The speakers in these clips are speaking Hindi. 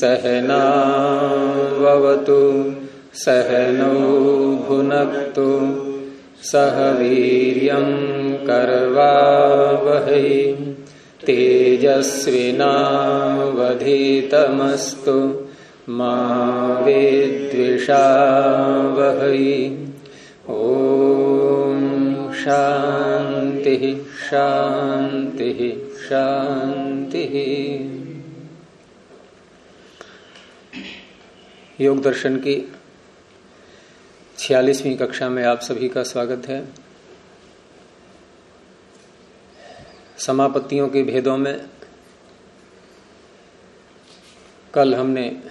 सहनावतु सहनौ भुनक्तु सह वीर्यं करवावहै तेजस्विनावधीतमस्तु मा विद्विषावहै। ॐ शान्तिः शान्तिः शान्तिः। योग दर्शन की छियालीसवीं कक्षा में आप सभी का स्वागत है। समापत्तियों के भेदों में कल हमने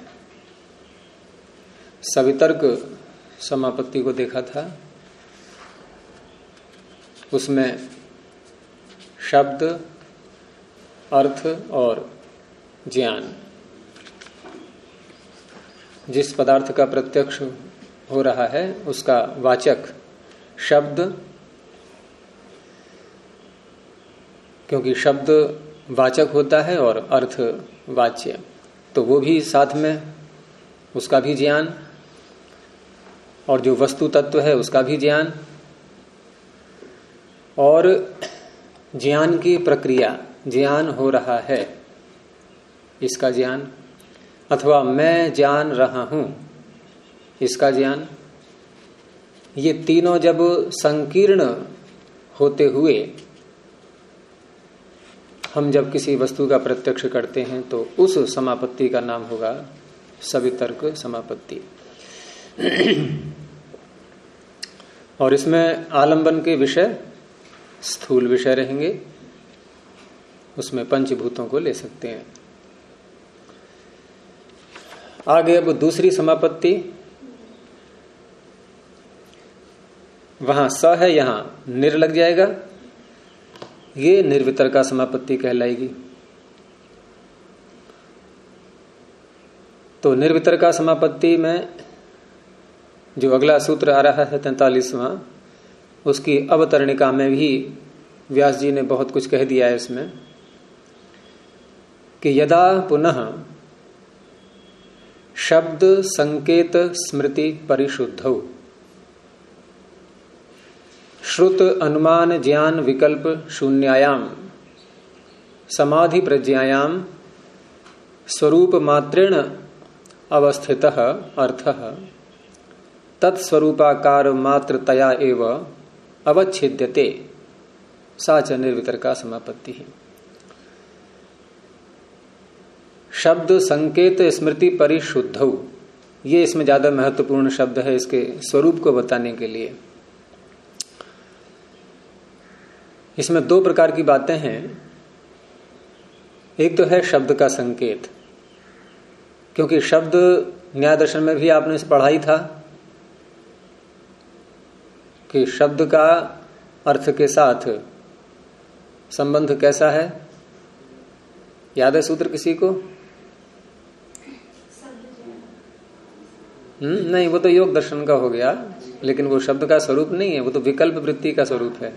सवितर्क समापत्ति को देखा था। उसमें शब्द, अर्थ और ज्ञान। जिस पदार्थ का प्रत्यक्ष हो रहा है, उसका वाचक शब्द, क्योंकि शब्द वाचक होता है और अर्थ वाच्य तो वो भी साथ में, उसका भी ज्ञान, और जो वस्तु तत्व है, उसका भी ज्ञान, और ज्ञान की प्रक्रिया, ज्ञान हो रहा है, इसका ज्ञान अथवा मैं जान रहा हूँ। इसका ज्ञान? ये तीनों जब संकीर्ण होते हुए हम जब किसी वस्तु का प्रत्यक्ष करते हैं तो उस समापत्ति का नाम होगा सवितर्क समापत्ति। और इसमें आलंबन के विषय, स्थूल विषय रहेंगे। उसमें पंचभूतों को ले सकते हैं। आगे अब दूसरी समापत्ति। वहाँ स है, यहाँ निर लग जाएगा। ये निर्वितर का समापत्ति कहलाएगी। तो निर्वितर का समापत्ति में जो अगला सूत्र आ रहा है तैतालीसवां, उसकी अवतरणिका में भी व्यास जी ने बहुत कुछ कह दिया है इसमें कि यदा पुनः शब्द, संकेत, स्मृति परिशुद्ध श्रुत, अनुमान, ज्ञान, विकल्प, शून्यायाम, समाधि प्रज्ञायाम, स्वरूप मात्रेण अवस्थित, अर्थ। तत्स्वरूपाकार मात्रतया एव अवच्छिद्यते। सा च निर्वितर का समापत्ति। है शब्द संकेत स्मृति परिशुद्ध। ये इसमें ज़्यादा महत्वपूर्ण शब्द है इसके स्वरूप को बताने के लिए। इसमें दो प्रकार की बातें हैं। एक तो है शब्द का संकेत, क्योंकि शब्द न्याय दर्शन में भी आपने इसे पढ़ा ही था कि शब्द का अर्थ के साथ संबंध कैसा है। याद है सूत्र किसी को? हम्म नहीं, वो तो योग दर्शन का हो गया, लेकिन वो शब्द का स्वरूप नहीं है, वो तो विकल्प वृत्ति का स्वरूप है।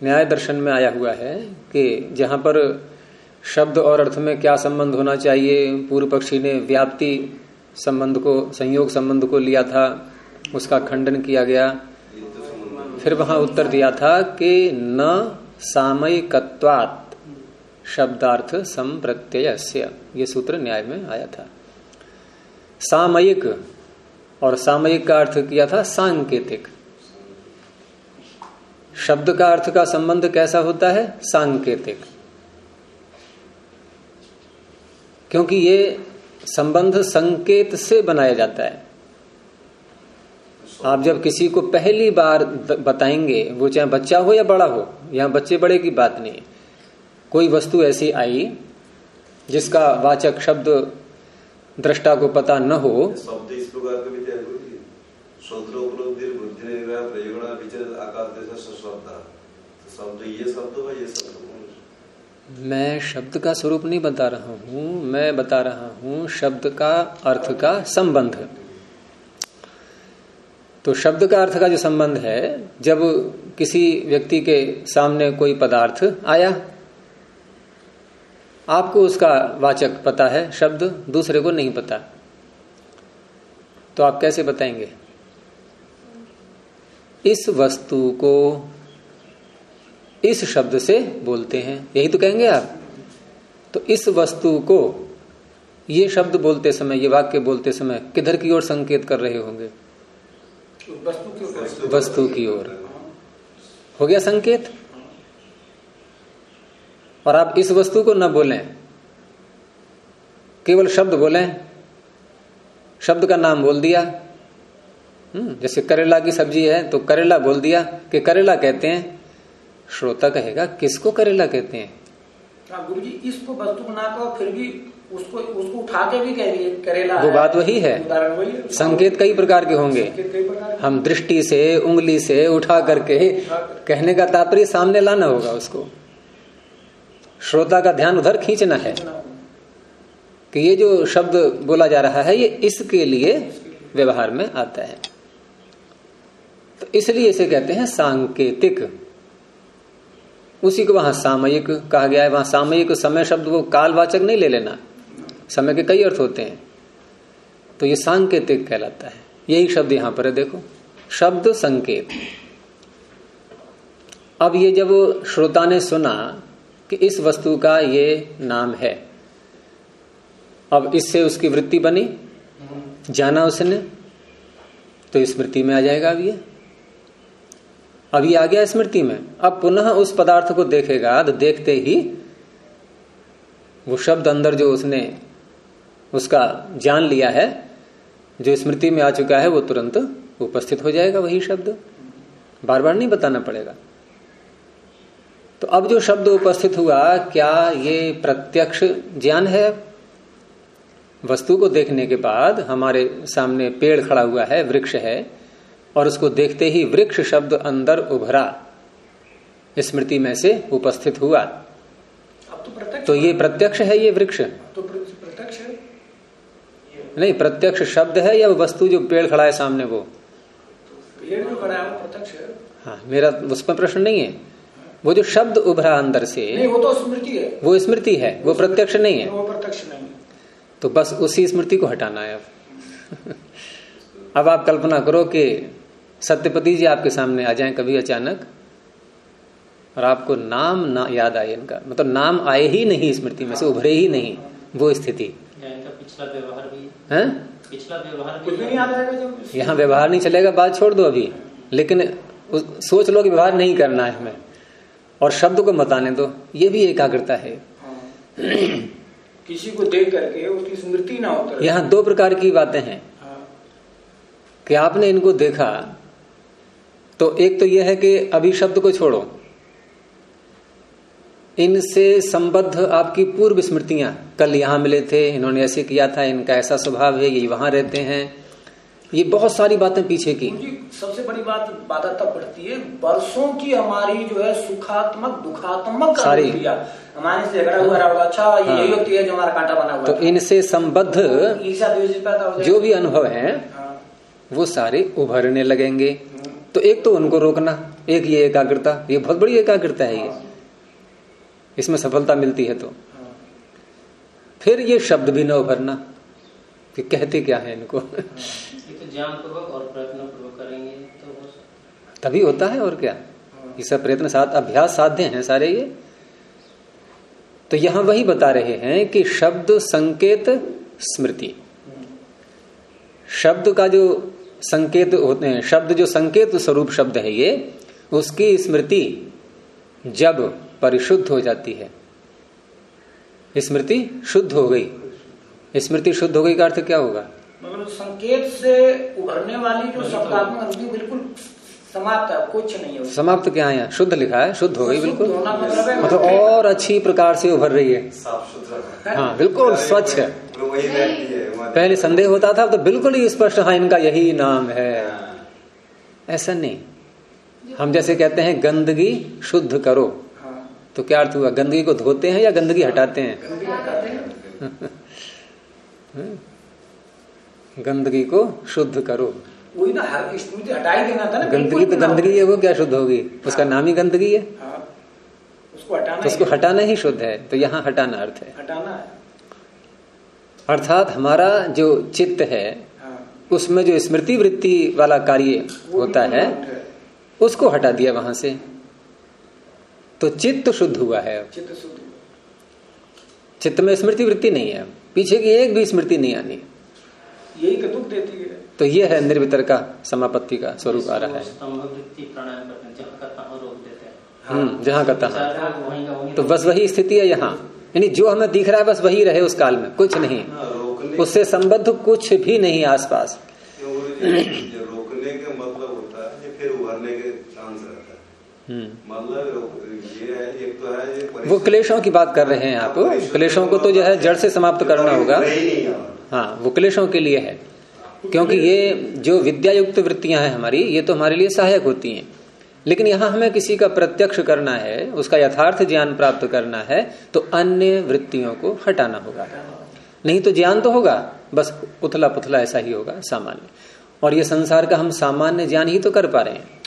न्याय दर्शन में आया हुआ है कि जहाँ पर शब्द और अर्थ में क्या संबंध होना चाहिए, पूर्व पक्षी ने व्याप्ति संबंध को, संयोग संबंध को लिया था, उसका खंडन किया गया। फिर वहाँ उत्तर दिया था कि न सामयिकत्वात, शब्दार्थ संप्रत्यय ये सूत्र न्याय में आया था। सामयिक, और सामयिक का अर्थ किया था सांकेतिक। शब्द का अर्थ का संबंध कैसा होता है? सांकेतिक। क्योंकि ये संबंध संकेत से बनाया जाता है। आप जब किसी को पहली बार बताएँगे, वो चाहे बच्चा हो या बड़ा हो, यहाँ बच्चे बड़े की बात नहीं कोई वस्तु ऐसी आई, जिसका वाचक शब्द दृष्टा को पता न हो। शब्द इस प्रकार के बुद्धि प्रयोगणा आकार शब्द ये शब्द व ये शब्द मैं शब्द का स्वरूप नहीं बता रहा हूँ मैं बता रहा हूँ शब्द का अर्थ का संबंध। तो शब्द का अर्थ का जो संबंध है जब किसी व्यक्ति के सामने कोई पदार्थ आया आपको उसका वाचक पता है शब्द दूसरे को नहीं पता। तो आप कैसे बताएँगे? इस वस्तु को इस शब्द से बोलते हैं। यही तो कहेंगे आप। तो इस वस्तु को ये शब्द बोलते समय ये वाक्य बोलते समय किधर की ओर संकेत कर रहे होंगे? वस्तु की ओर। हो गया संकेत? और आप इस वस्तु को न बोलें। केवल शब्द बोलें। शब्द का नाम बोल दिया। हम्म, जैसे करेला की सब्ज़ी है तो करेला बोल दिया कि करेला कहते हैं। श्रोता कहेगा किसको करेला कहते हैं? हाँ, गुरु जी इसको वस्तु बना कर फिर भी उसको उसको उठा के भी कह दिए करेला वो बात वही है। संकेत कई प्रकार के होंगे। हम दृष्टि से उंगली से उठा करके कहने का तात्पर्य सामने लाना होगा उसको। श्रोता का ध्यान उधर खींचना है कि ये जो शब्द बोला जा रहा है, ये इसके लिए व्यवहार में आता है। तो इसलिए इसे कहते हैं सांकेतिक। उसी को वहाँ सामयिक कहा गया है, वहाँ सामयिक समय शब्द वो कालवाचक नहीं ले लेना। समय के कई अर्थ होते हैं। तो ये सांकेतिक कहलाता है। यही शब्द यहाँ पर है, देखो। शब्द संकेत। अब ये जब श्रोता ने सुना कि इस वस्तु का ये नाम है। अब इससे उसकी वृत्ति बनी, जाना उसने तो स्मृति में आ जाएगा अब ये। अब ये आ गया स्मृति में। अब पुनः उस पदार्थ को देखेगा तो देखते ही वो शब्द अंदर जो उसने, उसका जान लिया है, जो स्मृति में आ चुका है, वो तुरंत उपस्थित हो जाएगा वही शब्द। बार बार नहीं बताना पड़ेगा। तो अब जो शब्द उपस्थित हुआ क्या ये प्रत्यक्ष ज्ञान है? वस्तु को देखने के बाद हमारे सामने पेड़ खड़ा हुआ है वृक्ष है और उसको देखते ही वृक्ष शब्द अंदर उभरा। स्मृति में से उपस्थित हुआ। तो तो ये प्रत्यक्ष है ये वृक्ष? तो प्रत्यक्ष है। नहीं प्रत्यक्ष शब्द है या वस्तु जो पेड़ खड़ा है सामने वो? पेड़ जो खड़ा है वो प्रत्यक्ष है। हाँ मेरा उस पर प्रश्न नहीं है। वो जो शब्द उभरा अंदर से नहीं वो तो स्मृति है। वो स्मृति है वो प्रत्यक्ष नहीं है। वो प्रत्यक्ष नहीं है। तो बस उसी स्मृति को हटाना है अब। अब आप कल्पना करो कि सत्यपति जी आपके सामने आ जाएँ कभी अचानक और आपको नाम ना याद आए इनका। मतलब नाम आए ही नहीं स्मृति में से उभरे ही नहीं वो स्थिति। पिछला व्यवहार भी है? पिछला व्यवहार कुछ भी नहीं याद आएगा जब यहाँ व्यवहार नहीं चलेगा बात छोड़ दो अभी। लेकिन उस- सोच लो कि व्यवहार नहीं करना है हमें। और शब्द को बताने दो ये भी एकाग्रता है। हाँ। किसी को देख करके उसकी स्मृति ना उतरे यहाँ दो प्रकार की बातें हैं। हाँ। कि आपने इनको देखा तो एक तो यह है कि अभी शब्द को छोड़ो। इनसे संबद्ध आपकी पूर्व स्मृतियाँ कल यहाँ मिले थे इन्होंने ऐसे किया था इनका ऐसा स्वभाव है ये वहाँ रहते हैं। ये बहुत सारी बातें पीछे की सबसे बड़ी बात बाधा तब बढ़ती है वर्षों की हमारी जो है सुखात्मक दुखात्मक सारी। हमारे से झगड़ा हुआ होगा अच्छा ये हाँ। यही व्यक्ति है जो हमारा कांटा बना हुआ तो इनसे संबद्ध हो। जो भी अनुभव हैं हाँ। वो सारे उभरने लगेंगे तो एक तो उनको रोकना एक ये एकाग्रता ये बहुत बड़ी एकाग्रता है ये इसमें सफलता मिलती है तो हाँ। फिर ये शब्द भी न उभरना कि कहते क्या है इनको? ये तो ज्ञान पूर्वक और प्रयत्न पूर्वक करेंगे तो हो तभी होता है और क्या? ये सब प्रयत्न साथ अभ्यास साध्य हैं सारे ये? तो यहाँ वही बता रहे हैं कि शब्द संकेत स्मृति। शब्द का जो संकेत होते हैं शब्द जो संकेत स्वरूप शब्द है ये उसकी स्मृति जब परिशुद्ध हो जाती है। स्मृति शुद्ध हो गई। स्मृति शुद्ध हो गई का अर्थ क्या होगा? मतलब संकेत से उभरने वाली जो शब्दात्मक अनुभूति बिल्कुल समाप्त है कुछ नहीं है समाप्त क्या है शुद्ध लिखा है शुद्ध हो गई बिल्कुल। मतलब मतलब और अच्छी प्रकार से उभर रही है। हाँ बिल्कुल स्वच्छ है। है पहले संदेह होता था अब तो बिल्कुल ही स्पष्ट हाँ इनका यही नाम है। ऐसा नहीं। हम जैसे कहते हैं गंदगी शुद्ध करो। हाँ। तो क्या अर्थ हुआ? गंदगी को धोते हैं या गंदगी हटाते हैं। गंदगी हैं। गंदगी को शुद्ध करो। वही ना स्मृति हटा देना था ना गंदगी तो हो। गंदगी है वो क्या शुद्ध होगी? उसका नाम ही गंदगी है? हाँ। उसको हटाना तो उसको ही- हटाना ही शुद्ध है। तो यहाँ हटाना अर्थ है। हटाना है। अर्थात हमारा जो चित्त है हाँ। उसमें जो स्मृति वृत्ति वाला कार्य होता है। उसको हटा दिया वहाँ से। तो चित्त शुद्ध हुआ है। चित्त शुद्ध। चित्त में स्मृति वृत्ति नहीं है। पीछे की एक भी स्मृति नहीं आनी। यही तो दुख देती है। तो ये है निर्वितर का समापत्ति का स्वरूप आ रहा है। हैं हैं। हम्म जहाँ का तहा। तो बस वही स्थिति है यहाँ। यानी जो हमें दिख रहा है बस वही रहे उस काल में कुछ नहीं। हाँ, उससे संबद्ध कुछ भी नहीं आसपास। रोकने का मतलब होता है फिर उभरने के चांस रहता है। हम्म। मतलब तो वो क्लेशों की बात कर रहे हैं आप। क्लेशों को तो जो है जड़ से समाप्त करना होगा। नहीं नहीं है। हाँ वो क्लेशों के लिए है। क्योंकि ये जो विद्या युक्त वृत्तियाँ हैं हमारी ये तो हमारे लिए सहायक होती हैं। लेकिन यहाँ हमें किसी का प्रत्यक्ष करना है उसका यथार्थ ज्ञान प्राप्त करना है तो अन्य वृत्तियों को हटाना होगा। नहीं तो ज्ञान तो होगा बस उथला पुथला ऐसा ही होगा सामान्य। और ये संसार का हम सामान्य ज्ञान ही तो कर पा रहे हैं।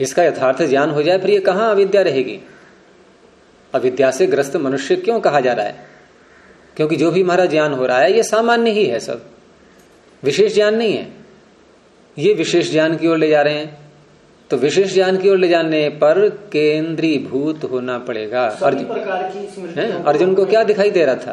इसका यथार्थ ज्ञान हो जाए फिर ये कहाँ अविद्या रहेगी? अविद्या से ग्रस्त मनुष्य क्यों कहा जा रहा है? क्योंकि जो भी हमारा ज्ञान हो रहा है ये सामान्य ही है सब। विशेष ज्ञान नहीं है। ये विशेष ज्ञान की ओर ले जा रहे हैं। तो विशेष ज्ञान की ओर ले जाने पर केंद्रीभूत होना पड़ेगा। अर्जुन अर्जुन को क्या दिखाई दे रहा था?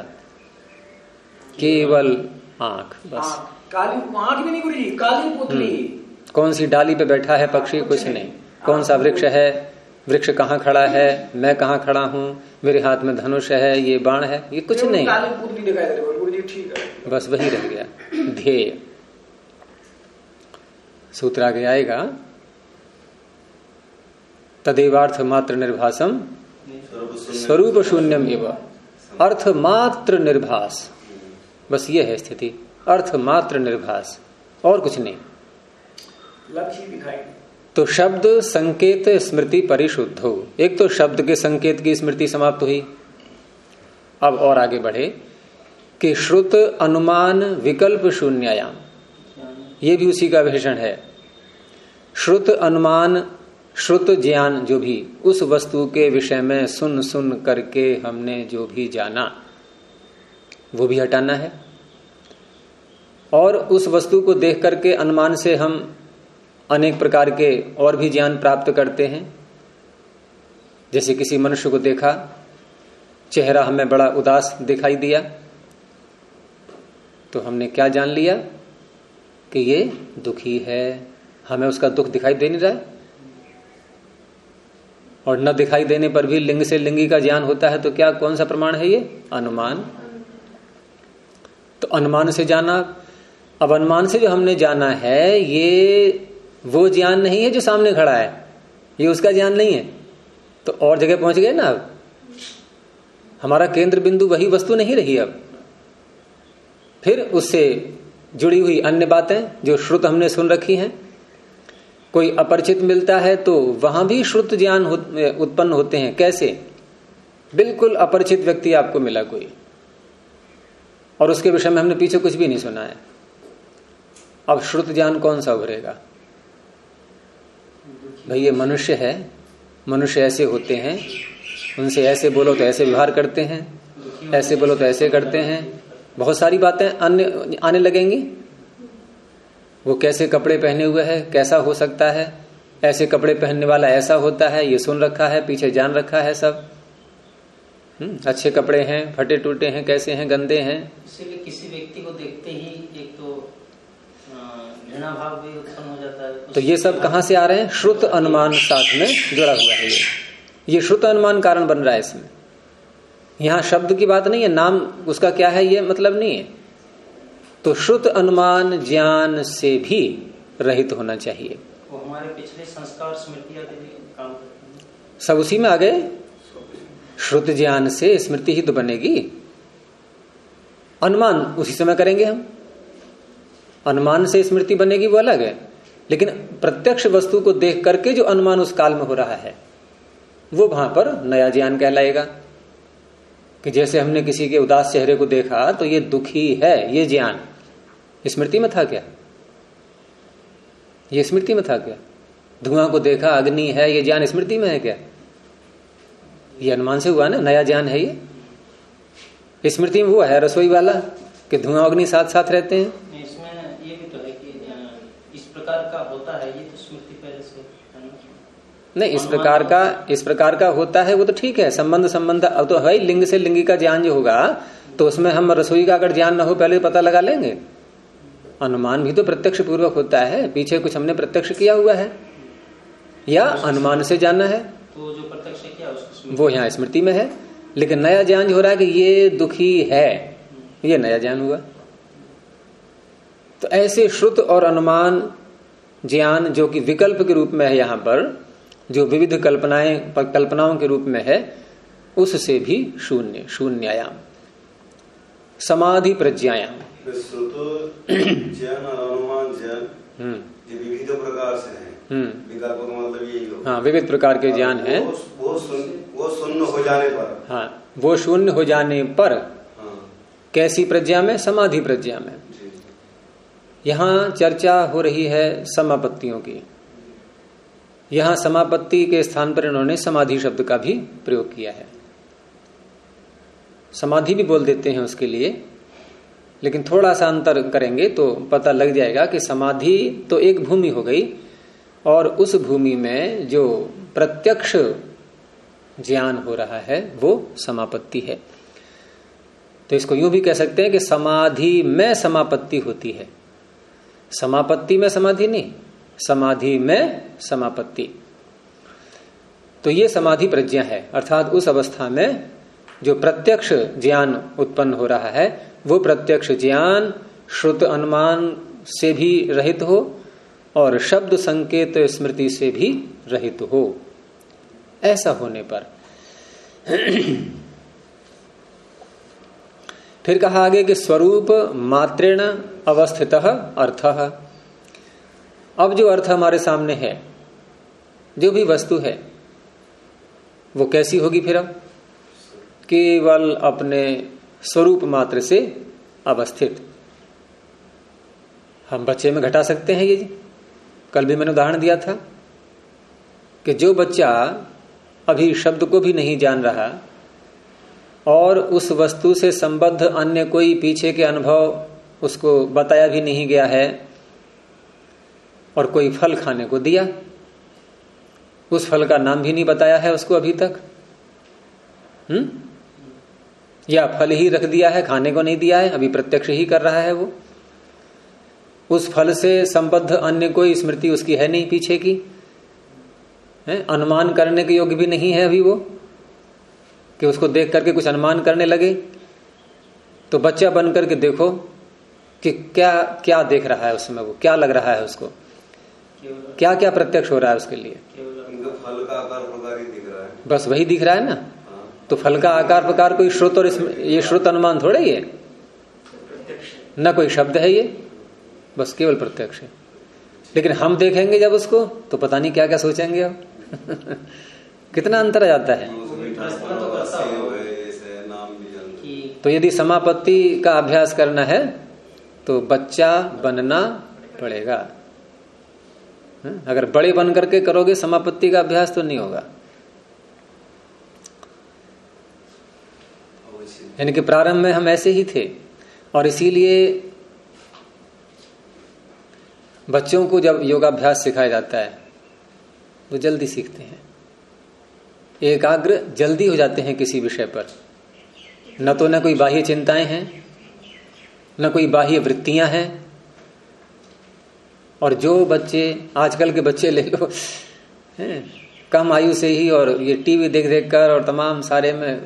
केवल आँख बस। आँख, काली आँख भी नहीं काली पुतली। कौन सी डाली पे बैठा है पक्षी? कुछ नहीं। कौन सा वृक्ष है? वृक्ष कहाँ खड़ा है? मैं कहाँ खड़ा हूँ? मेरे हाथ में धनुष है ये बाण है? ये कुछ नहीं। बस वही रह गया। ध्येय। सूत्र आगे आएगा। तदेवार्थ मात्र निर्भासम स्वरूप शून्यम एव। अर्थ मात्र निर्भास। बस ये है स्थिति। अर्थ मात्र निर्भास। और कुछ नहीं। लक्ष्य दिखाई। तो शब्द संकेत स्मृति परिशुद्ध हो। एक तो शब्द के संकेत की स्मृति समाप्त हुई। अब और आगे बढ़े कि श्रुत अनुमान विकल्प शून्यायाम। ये भी उसी का भीषण है। श्रुत अनुमान, श्रुत ज्ञान जो भी, उस वस्तु के विषय में सुन सुन करके हमने जो भी जाना, वो भी हटाना है। और उस वस्तु को देख करके अनुमान से हम अनेक प्रकार के और भी ज्ञान प्राप्त करते हैं। जैसे किसी मनुष्य को देखा, चेहरा हमें बड़ा उदास दिखाई दिया तो हमने क्या जान लिया कि ये दुखी है, हमें उसका दुख दिखाई दे नहीं रहा है। और न दिखाई देने पर भी लिंग से लिंगी का ज्ञान होता है तो क्या, कौन सा प्रमाण है ये? अनुमान। तो अनुमान से जाना, अब अनुमान से जो हमने जाना है, ये वो ज्ञान नहीं है जो सामने खड़ा है। ये उसका ज्ञान नहीं है। तो और जगह पहुँच गए ना अब। हमारा केंद्र बिंदु वही वस्तु नहीं रही अब। फिर उससे जुड़ी हुई अन्य बातें जो श्रुत हमने सुन रखी हैं। कोई अपरिचित मिलता है तो वहाँ भी श्रुत ज्ञान उत्पन्न होते हैं। कैसे? बिल्कुल अपरिचित व्यक्ति आपको मिला कोई। और उसके विषय में हमने पीछे कुछ भी नहीं सुना है। अब श्रुत ज्ञान कौन सा उभरेगा? भाई ये मनुष्य है मनुष्य ऐसे होते हैं उनसे ऐसे बोलो तो ऐसे व्यवहार करते हैं ऐसे बोलो तो ऐसे करते हैं। बहुत सारी बातें अन्य आने लगेंगी। वो कैसे कपड़े पहने हुए है कैसा हो सकता है ऐसे कपड़े पहनने वाला ऐसा होता है ये सुन रखा है पीछे जान रखा है सब। हम्म, अच्छे कपड़े हैं फटे टूटे हैं कैसे हैं गंदे हैं। किसी व्यक्ति को देखते ही एक तो घृणा भाव भी उत्पन्न हो जाता है तो ये सब कहाँ से आ रहे हैं? श्रुत अनुमान साथ में जुड़ा हुआ है ये। ये श्रुत अनुमान कारण बन रहा है इसमें। यहाँ शब्द की बात नहीं है नाम उसका क्या है ये मतलब नहीं है। तो श्रुत अनुमान ज्ञान से भी रहित होना चाहिए। वो हमारे पिछले संस्कार स्मृतियाँ काम सब उसी में आ गए? श्रुत ज्ञान से स्मृति ही तो बनेगी। अनुमान उसी समय करेंगे हम। अनुमान से स्मृति बनेगी वो अलग है। लेकिन प्रत्यक्ष वस्तु को देख करके जो अनुमान उस काल में हो रहा है, वो वहाँ पर नया ज्ञान कहलाएगा। कि जैसे हमने किसी के उदास चेहरे को देखा तो ये दुखी है, ये ज्ञान। स्मृति में था क्या? ये स्मृति में था क्या? धुआँ को देखा, अग्नि है, ये ज्ञान स्मृति में है क्या? ये अनुमान से हुआ ना, नया ज्ञान है ये? स्मृति में वो है रसोई वाला, कि धुआँ, अग्नि साथ साथ रहते हैं नहीं, इसमें ये भी तो है कि अ, इस प्रकार का होता है ये तो स्मृति पहले से नहीं इस प्रकार का इस प्रकार का होता है वो तो ठीक है संबंध संबंध अब तो है लिंग से लिंगी का ज्ञान जो होगा तो उसमें हम रसोई का अगर ज्ञान ना हो पहले पता लगा लेंगे। अनुमान भी तो प्रत्यक्ष पूर्वक होता है पीछे कुछ हमने प्रत्यक्ष किया हुआ है या अनुमान से जाना है। तो जो प्रत्यक्ष किया वो यहाँ स्मृति में है लेकिन नया ज्ञान जो हो रहा है कि ये दुखी है ये नया ज्ञान हुआ। तो ऐसे श्रुत और अनुमान ज्ञान जो कि विकल्प के रूप में है यहाँ पर जो विविध कल्पनाएँ कल्पनाओं के रूप में है उससे भी शून्य शून्यायाम। समाधि प्रज्ञायाम। हम्म। ये विविध प्रकार से है। हम्म। मतलब यही हाँ विविध प्रकार के ज्ञान है। वो शून्य हो जाने पर। हाँ वो शून्य हो जाने पर हाँ। कैसी प्रज्ञा में? समाधि प्रज्ञा में। यहाँ चर्चा हो रही है समापत्तियों की। यहाँ समापत्ति के स्थान पर इन्होंने समाधि शब्द का भी प्रयोग किया है। समाधि भी बोल देते हैं उसके लिए, लेकिन थोड़ा सा अंतर करेंगे तो पता लग जाएगा कि समाधि तो एक भूमि हो गई, और उस भूमि में जो प्रत्यक्ष ज्ञान हो रहा है, वो समापत्ति है। तो इसको यूँ भी कह सकते हैं कि समाधि में समापत्ति होती है। समापत्ति में समाधि नहीं, समाधि में समापत्ति। तो ये समाधि प्रज्ञा है, अर्थात उस अवस्था में जो प्रत्यक्ष ज्ञान उत्पन्न हो रहा है, वो प्रत्यक्ष ज्ञान श्रुत अनुमान से भी रहित हो और शब्द संकेत स्मृति से भी रहित हो। ऐसा होने पर फिर कहा आगे कि स्वरूप मात्रेण अवस्थित अर्थ। अब जो अर्थ हमारे सामने है, जो भी वस्तु है, वो कैसी होगी फिर अब? केवल अपने स्वरूप मात्र से अवस्थित। हम बच्चे में घटा सकते हैं ये जी। कल भी मैंने उदाहरण दिया था कि जो बच्चा अभी शब्द को भी नहीं जान रहा और उस वस्तु से संबद्ध अन्य कोई पीछे के अनुभव उसको बताया भी नहीं गया है और कोई फल खाने को दिया। उस फल का नाम भी नहीं बताया है उसको अभी तक। हम्म? या फल ही रख दिया है, खाने को नहीं दिया है, अभी प्रत्यक्ष ही कर रहा है वो। उस फल से संबद्ध अन्य कोई स्मृति उसकी है नहीं पीछे की। है? अनुमान करने के योग्य भी नहीं है अभी वो, कि उसको देख करके कुछ अनुमान करने लगे। तो बच्चा बन करके देखो कि क्या क्या देख रहा है उसमें वो? क्या लग रहा है उसको? क्या क्या प्रत्यक्ष हो रहा है उसके लिए? फल का आकार प्रकार ही दिख रहा है। बस वही दिख रहा है ना? तो फल का आकार प्रकार कोई श्रुत और ये श्रुत अनुमान थोड़ा ही है? न कोई शब्द है ये? बस केवल प्रत्यक्ष है। लेकिन हम देखेंगे जब उसको तो पता नहीं क्या क्या सोचेंगे अब कितना अंतर आ जाता है? तो तो यदि समापत्ति का अभ्यास करना है तो बच्चा बनना पड़ेगा। हं? अगर बड़े बन करके करोगे, समापत्ति का अभ्यास तो नहीं होगा। यानी कि प्रारंभ में हम ऐसे ही थे। और इसीलिए बच्चों को जब योगाभ्यास सिखाया जाता है, वो जल्दी सीखते हैं। एकाग्र जल्दी हो जाते हैं किसी विषय पर। न तो न कोई बाह्य चिंताएँ हैं न कोई बाह्य वृत्तियाँ हैं। और जो बच्चे, आजकल के बच्चे ले लो कम आयु से ही और ये टीवी देख देख कर और तमाम सारे में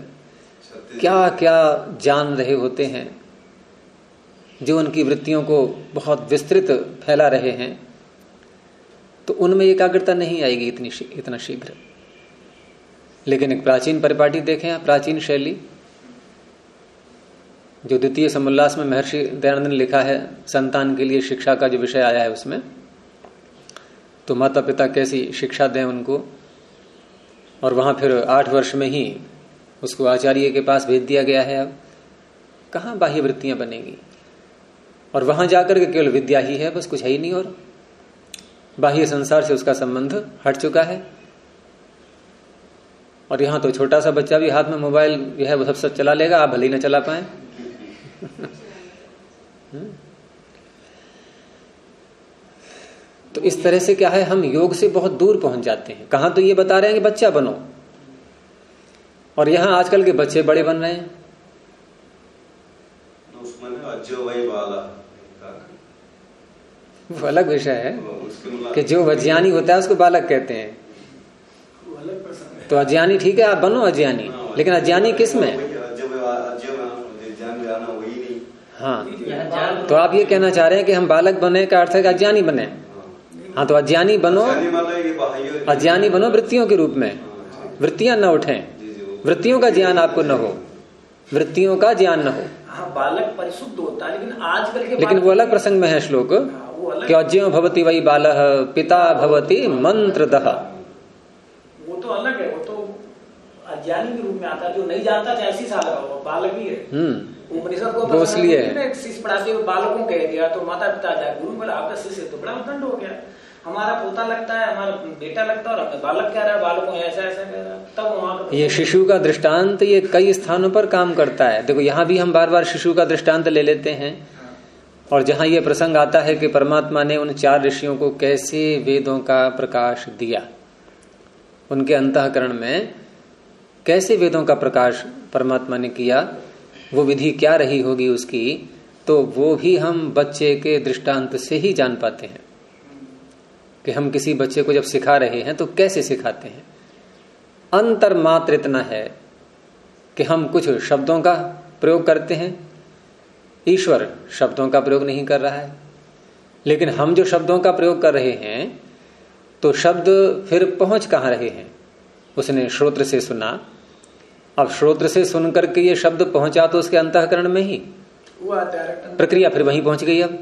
क्या क्या जान रहे होते हैं, जो उनकी वृत्तियों को बहुत विस्तृत फैला रहे हैं तो उनमें एकाग्रता नहीं आएगी इतनी इतना शीघ्र। लेकिन एक प्राचीन परिपाटी देखें प्राचीन शैली। जो द्वितीय समोल्लास में महर्षि दयानंद ने लिखा है, संतान के लिए शिक्षा का जो विषय आया है उसमें तो माता पिता कैसी शिक्षा दें उनको? और वहाँ फिर आठ वर्ष में ही उसको आचार्य के पास भेज दिया गया है। अब कहाँ बाह्य वृत्तियाँ बनेगी? और वहाँ जाकर के केवल विद्या ही है, बस कुछ है ही नहीं और। बाह्य संसार से उसका संबंध हट चुका है। और यहाँ तो छोटा सा बच्चा भी हाथ में मोबाइल जो है वो सब सब चला लेगा, आप भले ही ना चला पाए। तो इस तरह से क्या है हम योग से बहुत दूर पहुँच जाते हैं। कहा तो ये बता रहे हैं कि बच्चा बनो। और यहाँ आजकल के बच्चे बड़े बन रहे हैं। वाला वो अलग विषय है कि जो अज्ञानी होता है उसको बालक कहते हैं। है। तो अज्ञानी ठीक है आप बनो अज्ञानी। लेकिन अज्ञानी किसमें वही अज्जो में अज्जो में ज्ञान में आना वही नहीं हाँ। तो आप ये कहना चाह रहे हैं कि हम बालक बने का अर्थ है कि अज्ञानी बने? हाँ तो अज्ञानी बनो अज्ञानी बनो वृत्तियों के रूप में। वृत्तियाँ न उठें। वृत्तियों का ज्ञान आपको न हो। वृत्तियों का ज्ञान न हो। हाँ बालक परिशुद्ध होता है लेकिन आजकल के लेकिन वो अलग प्रसंग में है श्लोक। हाँ, कि अज्ञो भवती वही बाल पिता भवती मंत्र दह वो तो अलग है वो तो अज्ञानी के रूप में आता है जो नहीं जानता ऐसी साल बालक ही है। हम्म। उपनिषद को। शिष्य पढ़ाते हुए बालकों कह दिया तो माता पिता जाए गुरु बोला आपका शिष्य तो बड़ा हो गया। हमारा पोता लगता है हमारा बेटा लगता है और बालक कह रहा है बालकों ऐसा ऐसा कह रहा है। तब वहाँ ये शिशु का दृष्टांत ये कई स्थानों पर काम करता है। देखो यहाँ भी हम बार बार शिशु का दृष्टांत ले लेते हैं। और जहाँ ये प्रसंग आता है कि परमात्मा ने उन चार ऋषियों को कैसे वेदों का प्रकाश दिया उनके अंतकरण में कैसे वेदों का प्रकाश परमात्मा ने किया वो विधि क्या रही होगी उसकी तो वो भी हम बच्चे के दृष्टांत से ही जान पाते हैं। कि हम किसी बच्चे को जब सिखा रहे हैं तो कैसे सिखाते हैं? अंतर मात्र इतना है कि हम कुछ शब्दों का प्रयोग करते हैं। ईश्वर शब्दों का प्रयोग नहीं कर रहा है। लेकिन हम जो शब्दों का प्रयोग कर रहे हैं तो शब्द फिर पहुँच कहाँ रहे हैं? उसने श्रोत्र से सुना अब श्रोत्र से सुन करके ये शब्द पहुँचा तो उसके अंतकरण में ही। प्रक्रिया फिर वहीं पहुँच गई अब।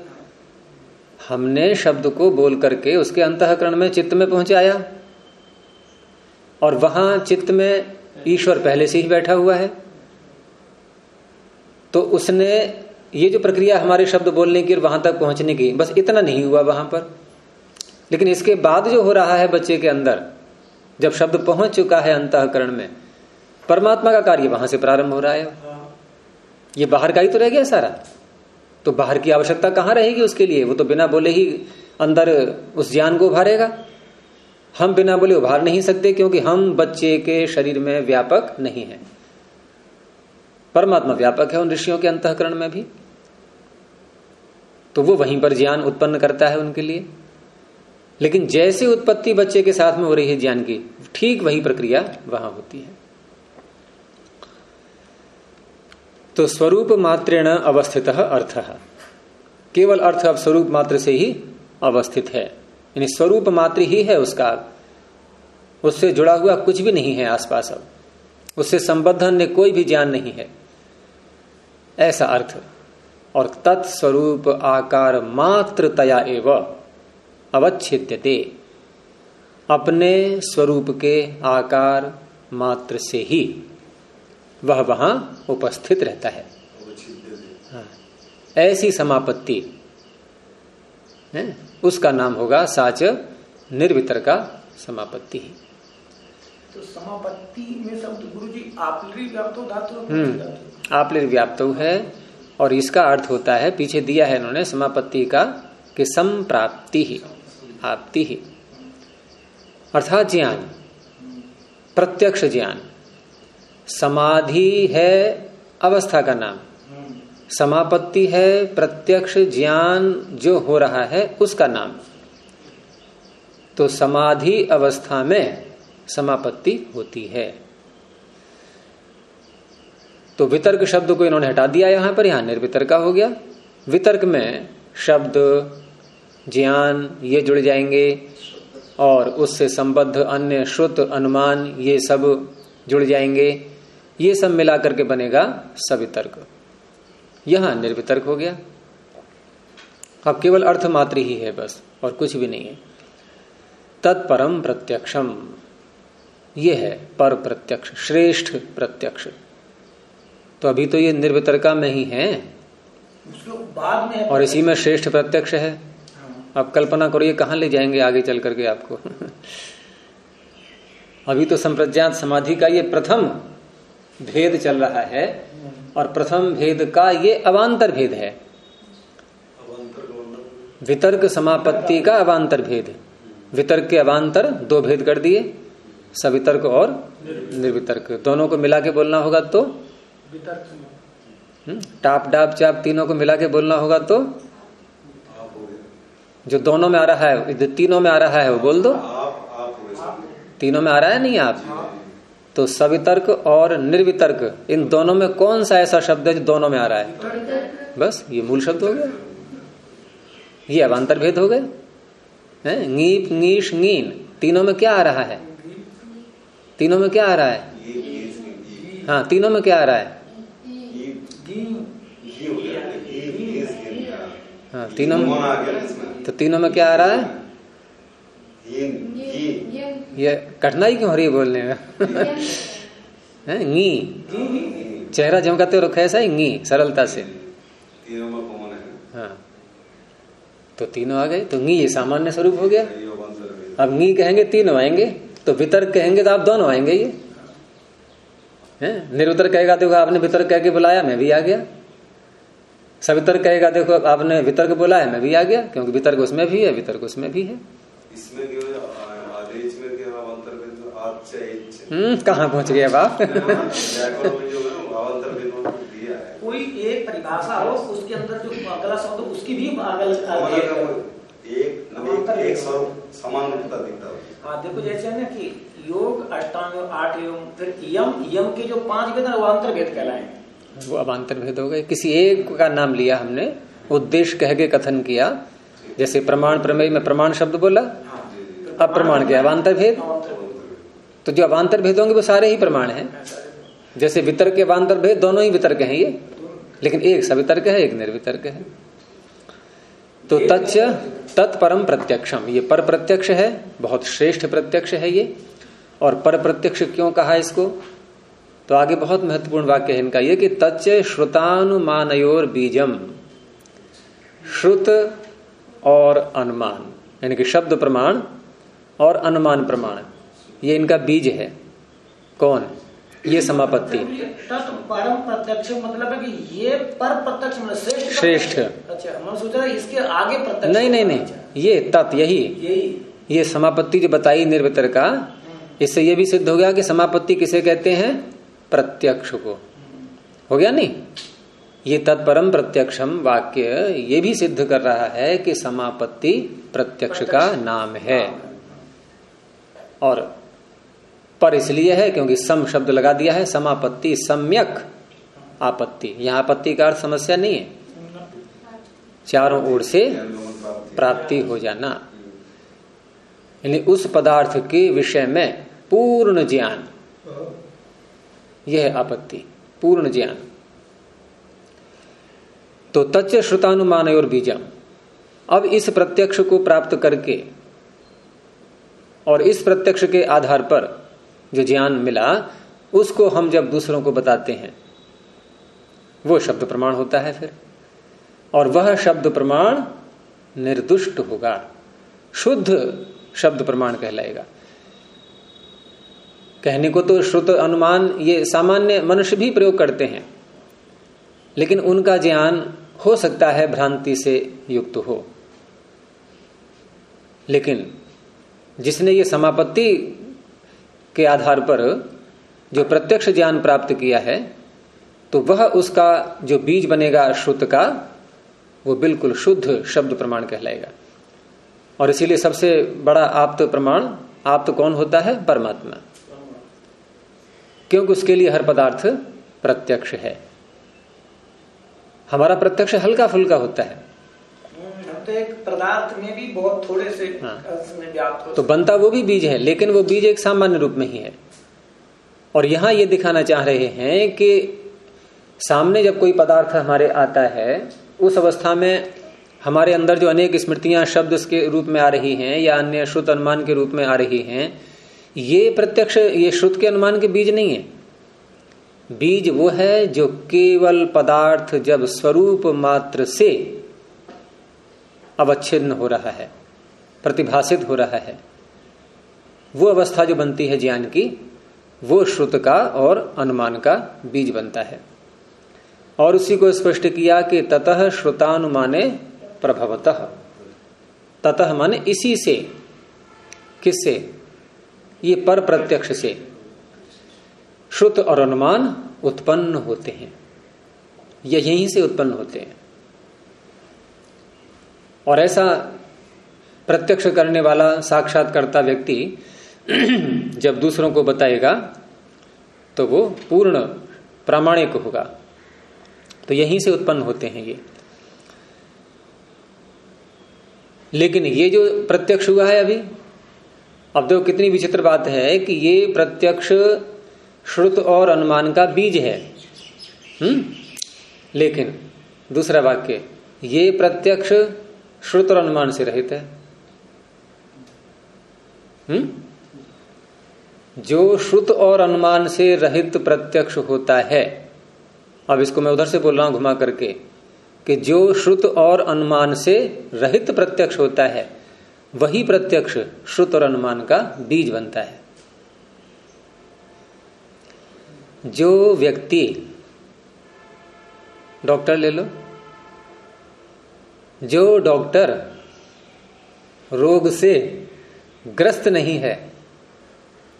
हमने शब्द को बोल करके उसके अंतकरण में चित्त में पहुँचाया और वहाँ चित्त में ईश्वर पहले से ही बैठा हुआ है। तो उसने ये जो प्रक्रिया हमारे शब्द बोलने की और वहाँ तक पहुँचने की बस इतना नहीं हुआ वहाँ पर। लेकिन इसके बाद जो हो रहा है बच्चे के अंदर जब शब्द पहुँच चुका है अंतकरण में परमात्मा का कार्य वहाँ से प्रारंभ हो रहा है। ये बाहर का ही तो रह गया सारा। तो बाहर की आवश्यकता कहाँ रहेगी उसके लिए? वो तो बिना बोले ही अंदर उस ज्ञान को उभारेगा। हम बिना बोले उभार नहीं सकते क्योंकि हम बच्चे के शरीर में व्यापक नहीं है। परमात्मा व्यापक है उन ऋषियों के अंतकरण में भी। तो वो वहीं पर ज्ञान उत्पन्न करता है उनके लिए। लेकिन जैसी उत्पत्ति बच्चे के साथ में हो रही है ज्ञान की, ठीक वही प्रक्रिया वहाँ होती है। तो स्वरूप मात्रेण अवस्थित अर्थ है। केवल अर्थ अब स्वरूप मात्र से ही अवस्थित है। यानी स्वरूप मात्र ही है उसका। उससे जुड़ा हुआ कुछ भी नहीं है आसपास अब। उससे संबद्ध अन्य कोई भी ज्ञान नहीं है। ऐसा अर्थ। और तत्स्वरूप आकार मात्र तया एव अवच्छिद्यते। अपने स्वरूप के आकार मात्र से ही। वह वहाँ उपस्थित रहता है। हाँ। ऐसी समापत्ति है? उसका नाम होगा साच निर्वितर का समापत्ति। ही तो समापत्ति में शब्द गुरु जी आपली व्याप्त धातु हम्म व्याप्त है और इसका अर्थ होता है पीछे दिया है इन्होंने समापत्ति का कि संप्राप्ति ही आपति ही। अर्थात ज्ञान प्रत्यक्ष ज्ञान। समाधि है अवस्था का नाम। समापत्ति है, प्रत्यक्ष ज्ञान जो हो रहा है, उसका नाम। तो समाधि अवस्था में समापत्ति होती है। तो वितर्क शब्द को इन्होंने हटा दिया यहाँ पर, यहाँ निर्वितर्क हो गया। वितर्क में शब्द, ज्ञान, ये जुड़ जाएँगे और उससे संबद्ध अन्य श्रुत, अनुमान, ये सब जुड़ जाएँगे। ये सब मिला करके बनेगा सवितर्क। यहाँ निर्वितर्क हो गया। अब केवल अर्थ मात्र ही है बस, और कुछ भी नहीं है। तत्परम प्रत्यक्षम, ये है पर प्रत्यक्ष, श्रेष्ठ प्रत्यक्ष। तो अभी तो ये निर्वितरका में ही है। बाद में और इसी में श्रेष्ठ प्रत्यक्ष है। अब कल्पना करो, ये कहाँ ले जाएँगे आगे चल करके आपको? अभी तो संप्रज्ञात समाधि का ये प्रथम भेद चल रहा है और प्रथम भेद का ये अवान्तर भेद है। वितर्क समापत्ति का अवान्तर भेद। वितर्क के अवान्तर दो भेद कर दिए सवितर्क और निर्वितर्क। दोनों को मिला के बोलना होगा तो? हम्म, टाप डाप चाप तीनों को मिला के बोलना होगा तो? जो दोनों में आ रहा है जो तीनों में आ रहा है वो बोल दो। तीनों में आ रहा है नहीं आप? तो सवितर्क और निर्वितर्क, इन दोनों में कौन सा ऐसा शब्द है जो दोनों में आ रहा है? बस, ये मूल शब्द हो गया। ये अवान्तर भेद हो गए। ङीप, ङीश, ङीन, तीनों में क्या आ रहा है? तीनों में क्या आ रहा है? हाँ तीनों में क्या आ रहा है? हो, तीनों में तो तीनों में क्या आ रहा है? ये कठिनाई क्यों हो रही है बोलने में? हैं ङी। चेहरा झमकाते रखा ऐसा ही ङी सरलता से। तीनों में कौन है। हाँ। तो तीनों आ गए तो ङी ये सामान्य स्वरूप हो गया। अब ङी कहेंगे तीनों आएँगे तो वितर्क कहेंगे तो आप दोनों आएँगे ये। हैं? निरुतर कहेगा देखो आपने वितर्क कह के बुलाया मैं भी आ गया। सवितर्क कहेगा देखो आपने वितर्क बुलाया मैं भी आ गया क्योंकि वितर्क उसमें भी है वितर्क उसमें भी है। इसमें क्या है आदेश में क्या अवान्तर भेद तो आच एच हम्म कहाँ पहुँच है अवान्तर दिया है। कोई एक परिभाषा हो उसके अंदर जो अगला शब्द उसकी भी अगल एक एक समान रूपता दिखता है। हाँ देखो जैसे है ना कि योग अष्टांग आठ योग फिर यम। यम के जो पाँच वेद हैं वो अंतर भेद कहलाए। वो अवान्तर भेद हो गए। किसी एक का नाम लिया हमने उद्देश्य कह के कथन किया। जैसे प्रमाण प्रमेय में प्रमाण शब्द बोला अप्रमाण के अवान्तर भेद तो जो अवान्तर भेद होंगे वो सारे ही प्रमाण हैं। जैसे वितर्क के अवान्तर भेद दोनों ही वितर्क हैं ये। लेकिन एक सवितर्क है एक निर्वितर्क है। तो तच्च तत्परम प्रत्यक्षम ये पर प्रत्यक्ष है बहुत श्रेष्ठ प्रत्यक्ष है ये। और पर प्रत्यक्ष क्यों कहा इसको? तो आगे बहुत महत्वपूर्ण वाक्य है इनका ये कि तच्च श्रुतानुमानयोर बीजम श्रुत और अनुमान यानी कि शब्द प्रमाण और अनुमान प्रमाण। ये इनका बीज है। कौन? ये समापत्ति। प्रत्यक्ष मतलब है कि ये पर प्रत्यक्ष मतलब श्रेष्ठ। अच्छा मैं सोच रहा इसके आगे प्रत्यक्ष नहीं नहीं नहीं। ये तत् यही। यही। ये समापत्ति जो बताई निर्वितर का इससे ये भी सिद्ध हो गया कि समापत्ति किसे कहते हैं? प्रत्यक्ष को। हो गया नहीं? ये तत्परम प्रत्यक्षम वाक्य ये भी सिद्ध कर रहा है कि समापत्ति प्रत्यक्ष का नाम है। और पर इसलिए है क्योंकि सम शब्द लगा दिया है, समापत्ति, सम्यक आपत्ति। यहाँ आपत्ति का अर्थ समस्या नहीं है। चारों ओर से प्राप्ति हो जाना। यानी उस पदार्थ के विषय में पूर्ण ज्ञान। यह आपत्ति, पूर्ण ज्ञान। तो तच्च श्रुतानुमान और बीजम। अब इस प्रत्यक्ष को प्राप्त करके और इस प्रत्यक्ष के आधार पर जो ज्ञान मिला, उसको हम जब दूसरों को बताते हैं, वो शब्द प्रमाण होता है फिर। और वह शब्द प्रमाण निर्दुष्ट होगा, शुद्ध शब्द प्रमाण कहलाएगा। कहने को तो श्रुत अनुमान, ये सामान्य मनुष्य भी प्रयोग करते हैं, लेकिन उनका ज्ञान हो सकता है भ्रांति से युक्त हो। लेकिन जिसने ये समापत्ति के आधार पर जो प्रत्यक्ष ज्ञान प्राप्त किया है तो वह उसका जो बीज बनेगा श्रुत का, वो बिल्कुल शुद्ध शब्द प्रमाण कहलाएगा। और इसीलिए सबसे बड़ा आप्त प्रमाण, आप्त कौन होता है? परमात्मा। क्योंकि उसके लिए हर पदार्थ प्रत्यक्ष है। हमारा प्रत्यक्ष हल्का फुल्का होता है। हम तो पदार्थ में भी बहुत थोड़े से हाँ। में व्याप्त हो तो बनता वो भी बीज है लेकिन वो बीज एक सामान्य रूप में ही है। और यहाँ ये दिखाना चाह रहे हैं कि सामने जब कोई पदार्थ हमारे आता है उस अवस्था में हमारे अंदर जो अनेक स्मृतियाँ शब्द के रूप में आ रही हैं या अन्य श्रुत अनुमान के रूप में आ रही हैं ये प्रत्यक्ष ये श्रुत के अनुमान के बीज नहीं है। बीज वो है जो केवल पदार्थ जब स्वरूप मात्र से अवच्छिन्न हो रहा है प्रतिभाषित हो रहा है। वो अवस्था जो बनती है ज्ञान की, वो श्रुत का और अनुमान का बीज बनता है। और उसी को स्पष्ट किया कि ततः श्रुतानुमाने प्रभवतः। ततः माने इसी से। किससे? ये पर प्रत्यक्ष से। श्रुत और अनुमान उत्पन्न होते हैं। यहीं से उत्पन्न होते हैं। और ऐसा प्रत्यक्ष करने वाला, साक्षात्कर्ता व्यक्ति जब दूसरों को बताएगा तो वो पूर्ण प्रामाणिक होगा। तो यहीं से उत्पन्न होते हैं ये। लेकिन ये जो प्रत्यक्ष हुआ है अभी, अब देखो कितनी विचित्र बात है कि ये प्रत्यक्ष श्रुत और अनुमान का बीज है। हम्म? लेकिन दूसरा वाक्य, ये प्रत्यक्ष श्रुत और अनुमान से रहित है। हम्म? जो श्रुत और अनुमान से रहित प्रत्यक्ष होता है। अब इसको मैं उधर से बोल रहा हूँ घुमा करके, कि जो श्रुत और अनुमान से रहित प्रत्यक्ष होता है, वही प्रत्यक्ष श्रुत और अनुमान का बीज बनता है। जो व्यक्ति, डॉक्टर ले लो। जो डॉक्टर रोग से ग्रस्त नहीं है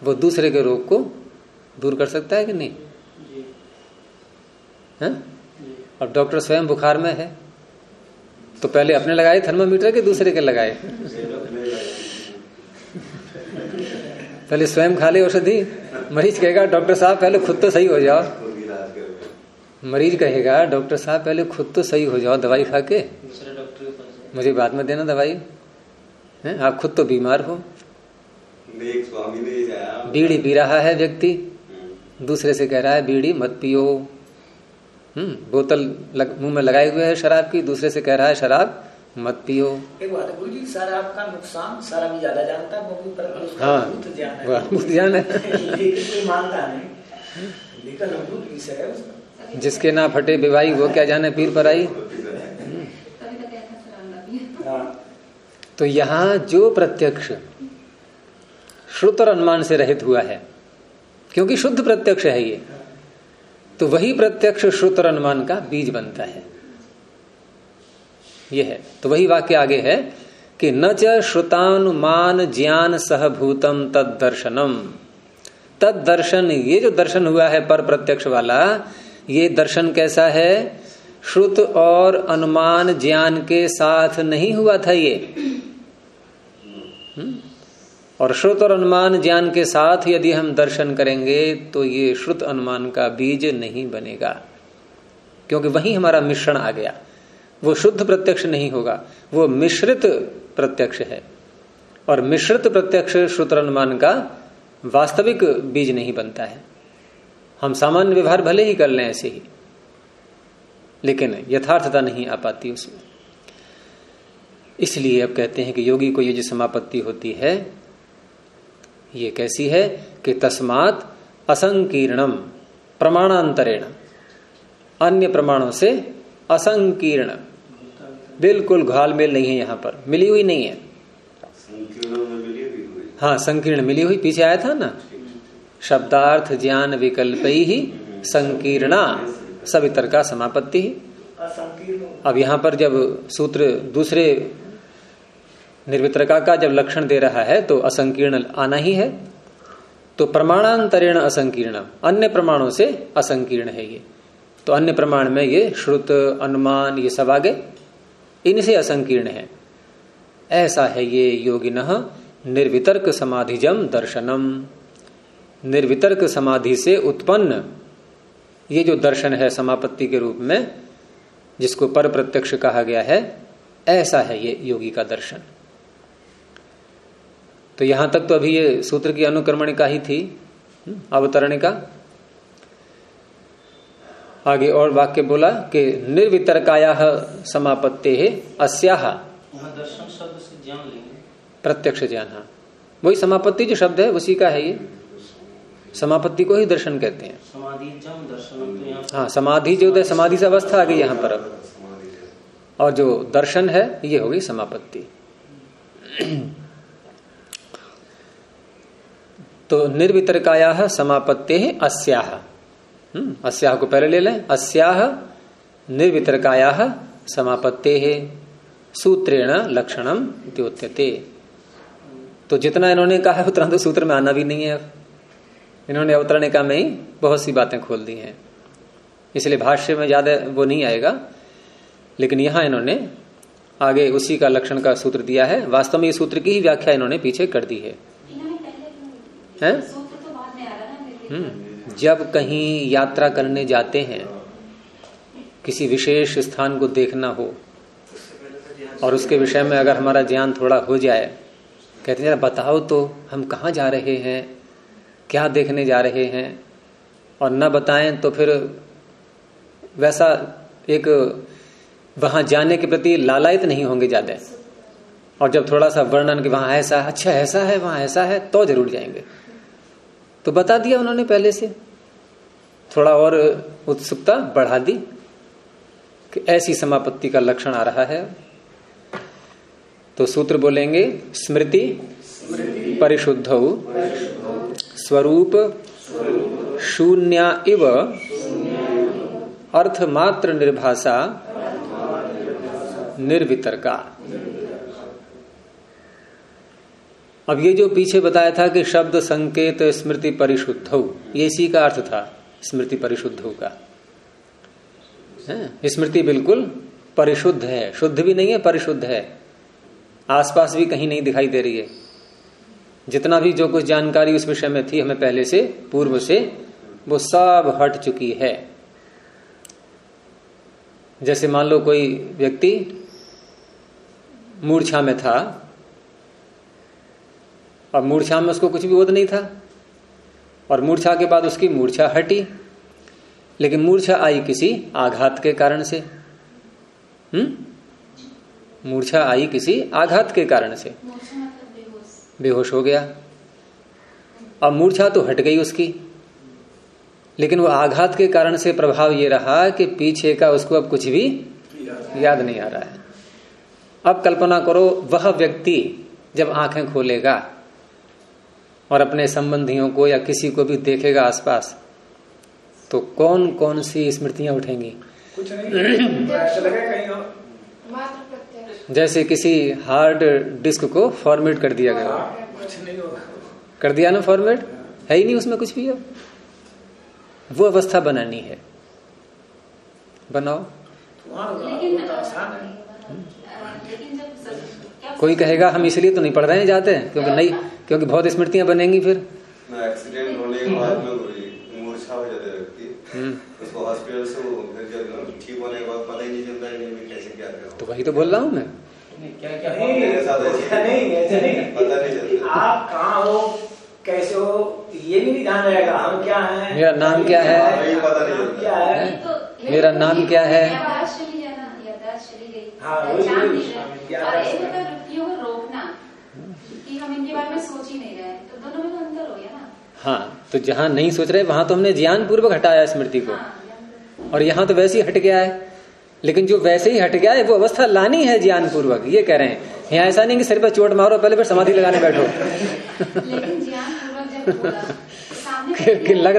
वो दूसरे के रोग को दूर कर सकता है कि नहीं? है? अब डॉक्टर स्वयं बुखार में है तो पहले अपने लगाए थर्मामीटर के दूसरे के लगाए? पहले स्वयं खा ले औषधि। मरीज़ कहेगा डॉक्टर साहब पहले खुद तो सही हो जाओ। मरीज़ कहेगा डॉक्टर साहब पहले खुद तो सही हो जाओ दवाई खा के। मुझे बाद में देना दवाई। है? आप खुद तो बीमार हो। बीड़ी पी रहा है व्यक्ति। दूसरे से कह रहा है बीड़ी मत पियो। हम्म बोतल लग, मुँह में लगाए हुए है शराब की। दूसरे से कह रहा है शराब मत पियो। एक बात गुरु जी शराब का नुकसान सारा भी ज़्यादा जानता है पर हाँ। वह ज्ञान है। लेकिन कोई मानता नहीं। लेकिन अमृत विषय है जिसके ना फटे विवाही वो क्या जाने पीर पर आई हाँ तो यहाँ जो प्रत्यक्ष श्रुत और अनुमान से रहित हुआ है, क्योंकि शुद्ध प्रत्यक्ष है ये तो वही प्रत्यक्ष श्रुत और अनुमान का बीज बनता है। ये है। तो वही वाक्य आगे है कि न च श्रुतानुमान ज्ञान सहभूतम तद दर्शनम तद दर्शन ये जो दर्शन हुआ है पर प्रत्यक्ष वाला, ये दर्शन कैसा है? श्रुत और अनुमान ज्ञान के साथ नहीं हुआ था ये? और श्रुत और अनुमान ज्ञान के साथ यदि हम दर्शन करेंगे तो ये श्रुत अनुमान का बीज नहीं बनेगा। क्योंकि वही हमारा मिश्रण आ गया। वो शुद्ध प्रत्यक्ष नहीं होगा। वो मिश्रित प्रत्यक्ष है। और मिश्रित प्रत्यक्ष श्रुत अनुमान का वास्तविक बीज नहीं बनता है। हम सामान्य व्यवहार भले ही कर लें ऐसे ही, लेकिन यथार्थता नहीं आ पाती उसमें। इसलिए अब कहते हैं कि योगी को ये जो समापत्ति होती है। ये कैसी है कि तस्मात असंकीर्णम प्रमाणांतरेण अन्य प्रमाणों से असंकीर्ण बिल्कुल घालमेल नहीं है यहाँ पर मिली हुई नहीं है। हाँ संकीर्ण मिली हुई पीछे आया था ना? शब्दार्थ ज्ञान विकल्प ही संकीर्णा सवितर का समापत्ति ही। अब यहाँ पर जब सूत्र दूसरे निर्वित्रका का जब लक्षण दे रहा है तो असंकीर्ण आना ही है। तो प्रमाणांतरेण असंकीर्ण, अन्य प्रमाणों से असंकीर्ण है ये। तो अन्य प्रमाण में ये श्रुत, अनुमान, ये सब आगे, इनसे असंकीर्ण है। ऐसा है ये योगिन निर्वितर्क समाधिजम दर्शनम। निर्वितर्क समाधि से उत्पन्न, ये जो दर्शन है समापत्ति के रूप में, जिसको पर प्रत्यक्ष कहा गया है, ऐसा है ये योगी का दर्शन। तो यहाँ तक तो अभी ये सूत्र की अनुक्रमणिका ही थी अवतरण का आगे और वाक्य बोला कि निर्वितरकाया समापत्ति है अस्याह वहाँ दर्शन शब्द से ज्ञान लेंगे। प्रत्यक्ष ज्ञान हाँ। वही समापत्ति जो शब्द है उसी का है ये। समापत्ति को ही दर्शन कहते हैं। समाधि तो हाँ समाधि जो है समाधि से अवस्था आ गई यहाँ पर अब। और जो दर्शन है ये होगी समापत्ति। तो निर्वितरकाया समापत्ते अस्याह हम्म, अस्याह को पहले ले लें। अस्याह निर्वितरकाया समापत्ते है सूत्रेण लक्षणम द्योत्यते तो जितना इन्होंने कहा है उतना तो सूत्र में आना भी नहीं है। इन्होंने अवतरणिका में ही बहुत सी बातें खोल दी हैं। इसलिए भाष्य में ज़्यादा वो नहीं आएगा। लेकिन यहाँ इन्होंने आगे उसी का लक्षण का सूत्र दिया है। वास्तव में ये सूत्र की ही व्याख्या इन्होंने पीछे कर दी है। हैं? हम्म, जब कहीं यात्रा करने जाते हैं किसी विशेष स्थान को देखना हो और उसके विषय में अगर हमारा ज्ञान थोड़ा हो जाए कहते हैं बताओ तो हम कहाँ जा रहे हैं? क्या देखने जा रहे हैं? और न बताएँ तो फिर वैसा एक वहाँ जाने के प्रति लालायित नहीं होंगे ज़्यादा। और जब थोड़ा सा वर्णन कि वहाँ ऐसा अच्छा ऐसा है वहाँ ऐसा है तो ज़रूर जाएँगे। तो बता दिया उन्होंने पहले से। थोड़ा और उत्सुकता बढ़ा दी कि ऐसी समापत्ति का लक्षण आ रहा है। तो सूत्र बोलेंगे, स्मृति परिशुद्ध, स्वरूप शून्य इव, अर्थमात्र निर्भाषा निर्वितर निर्वितरका। अब ये जो पीछे बताया था कि शब्द संकेत स्मृति परिशुद्ध ये इसी का अर्थ था, स्मृति परिशुद्ध का। स्मृति बिल्कुल परिशुद्ध है, शुद्ध भी नहीं है, परिशुद्ध है। आसपास भी कहीं नहीं दिखाई दे रही है। जितना भी जो कुछ जानकारी उस विषय में थी, हमें पहले से, पूर्व से, वो सब हट चुकी है। जैसे मान लो कोई व्यक्ति मूर्छा में था और मूर्छा में उसको कुछ भी बोध नहीं था। और मूर्छा के बाद उसकी मूर्छा हटी लेकिन मूर्छा आई किसी आघात के कारण से। हम्म? मूर्छा आई किसी आघात के कारण से। बेहोश हो गया। अब मूर्छा तो हट गई उसकी लेकिन वो आघात के कारण से प्रभाव ये रहा कि पीछे का उसको अब कुछ भी याद नहीं आ रहा है। अब कल्पना करो वह व्यक्ति जब आँखें खोलेगा और अपने संबंधियों को या किसी को भी देखेगा आसपास तो कौन कौन सी स्मृतियाँ उठेंगी? कुछ नहीं। जैसे किसी हार्ड डिस्क को फॉर्मेट कर दिया गया। हाँ, कुछ कर दिया ना फॉर्मेट है। ही नहीं उसमें कुछ भी अब। वो अवस्था बनानी है। बनाओ। लेकिन आसान है। कोई कहेगा हम इसलिए तो नहीं पढ़ रहे हैं जाते हैं क्योंकि नहीं क्योंकि बहुत स्मृतियाँ बनेंगी फिर. एक्सीडेंट होने के बाद में मूर्छा हो जाते व्यक्ति हम्म। उसको हॉस्पिटल से वो फिर जब ठीक होने के बाद पता ही नहीं चलता है कैसे क्या तो वही तो बोल रहा हूँ मैं। क्या क्या? नहीं मेरे साथ नहीं नहीं पता नहीं चलता। आप कहाँ हो कैसे हो ये भी नहीं ध्यान रहेगा। हम क्या है? मेरा नाम क्या है? क्या है? मेरा नाम क्या है? याददाश्त चली जाना याददाश्त चली गई। हाँ, वही- पहचान वही- नहीं रहे याददाश्त और एक। होता को रोकना कि हम इनके बारे में सोच ही नहीं रहे तो दोनों में तो अंतर हो गया ना। हाँ तो जहाँ नहीं सोच रहे वहाँ तो हमने ज्ञान पूर्वक हटाया स्मृति को। हाँ, और यहाँ तो वैसे ही हट गया है। लेकिन जो वैसे ही हट गया है वो अवस्था लानी है ज्ञान पूर्वक ये कह रहे हैं। यहाँ ऐसा नहीं कि सिर पर चोट मारो पहले फिर समाधि लगाने बैठो। लेकिन ज्ञान पूर्वक जब तो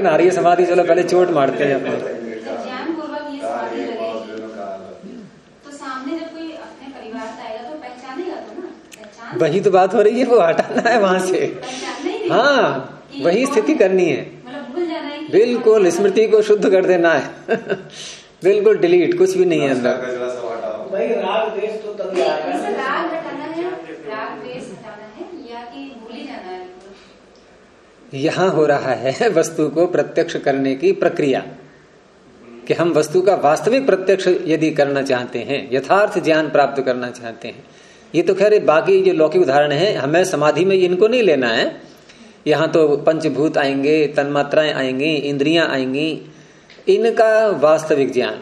ना रही है समाधि चलो पहले चोट मारते हैं अपने जब ज्ञान पूर्वक ये समाधि कार्य भाव लगेगी दोनों का अलग। तो सामने जब कोई अपने परिवार से आएगा तो पहचानेगा तो ना पहचान वही तो बात हो रही है वो हटाना है वहाँ से। पहचानना हाँ वही स्थिति करनी है। मतलब भूल जाना है कि बिल्कुल स्मृति को शुद्ध कर देना है। बिल्कुल डिलीट कुछ भी नहीं है अंदर। तो है है ही है? यहाँ हो रहा है वस्तु को प्रत्यक्ष करने की प्रक्रिया। कि हम वस्तु का वास्तविक प्रत्यक्ष यदि करना चाहते हैं यथार्थ ज्ञान प्राप्त करना चाहते हैं ये तो खैर बाकी जो लौकिक उदाहरण है हमें समाधि में इनको नहीं लेना है। यहाँ तो पंचभूत आएँगे तन्मात्राएँ आएँगी इंद्रियाँ आएँगी। इनका वास्तविक ज्ञान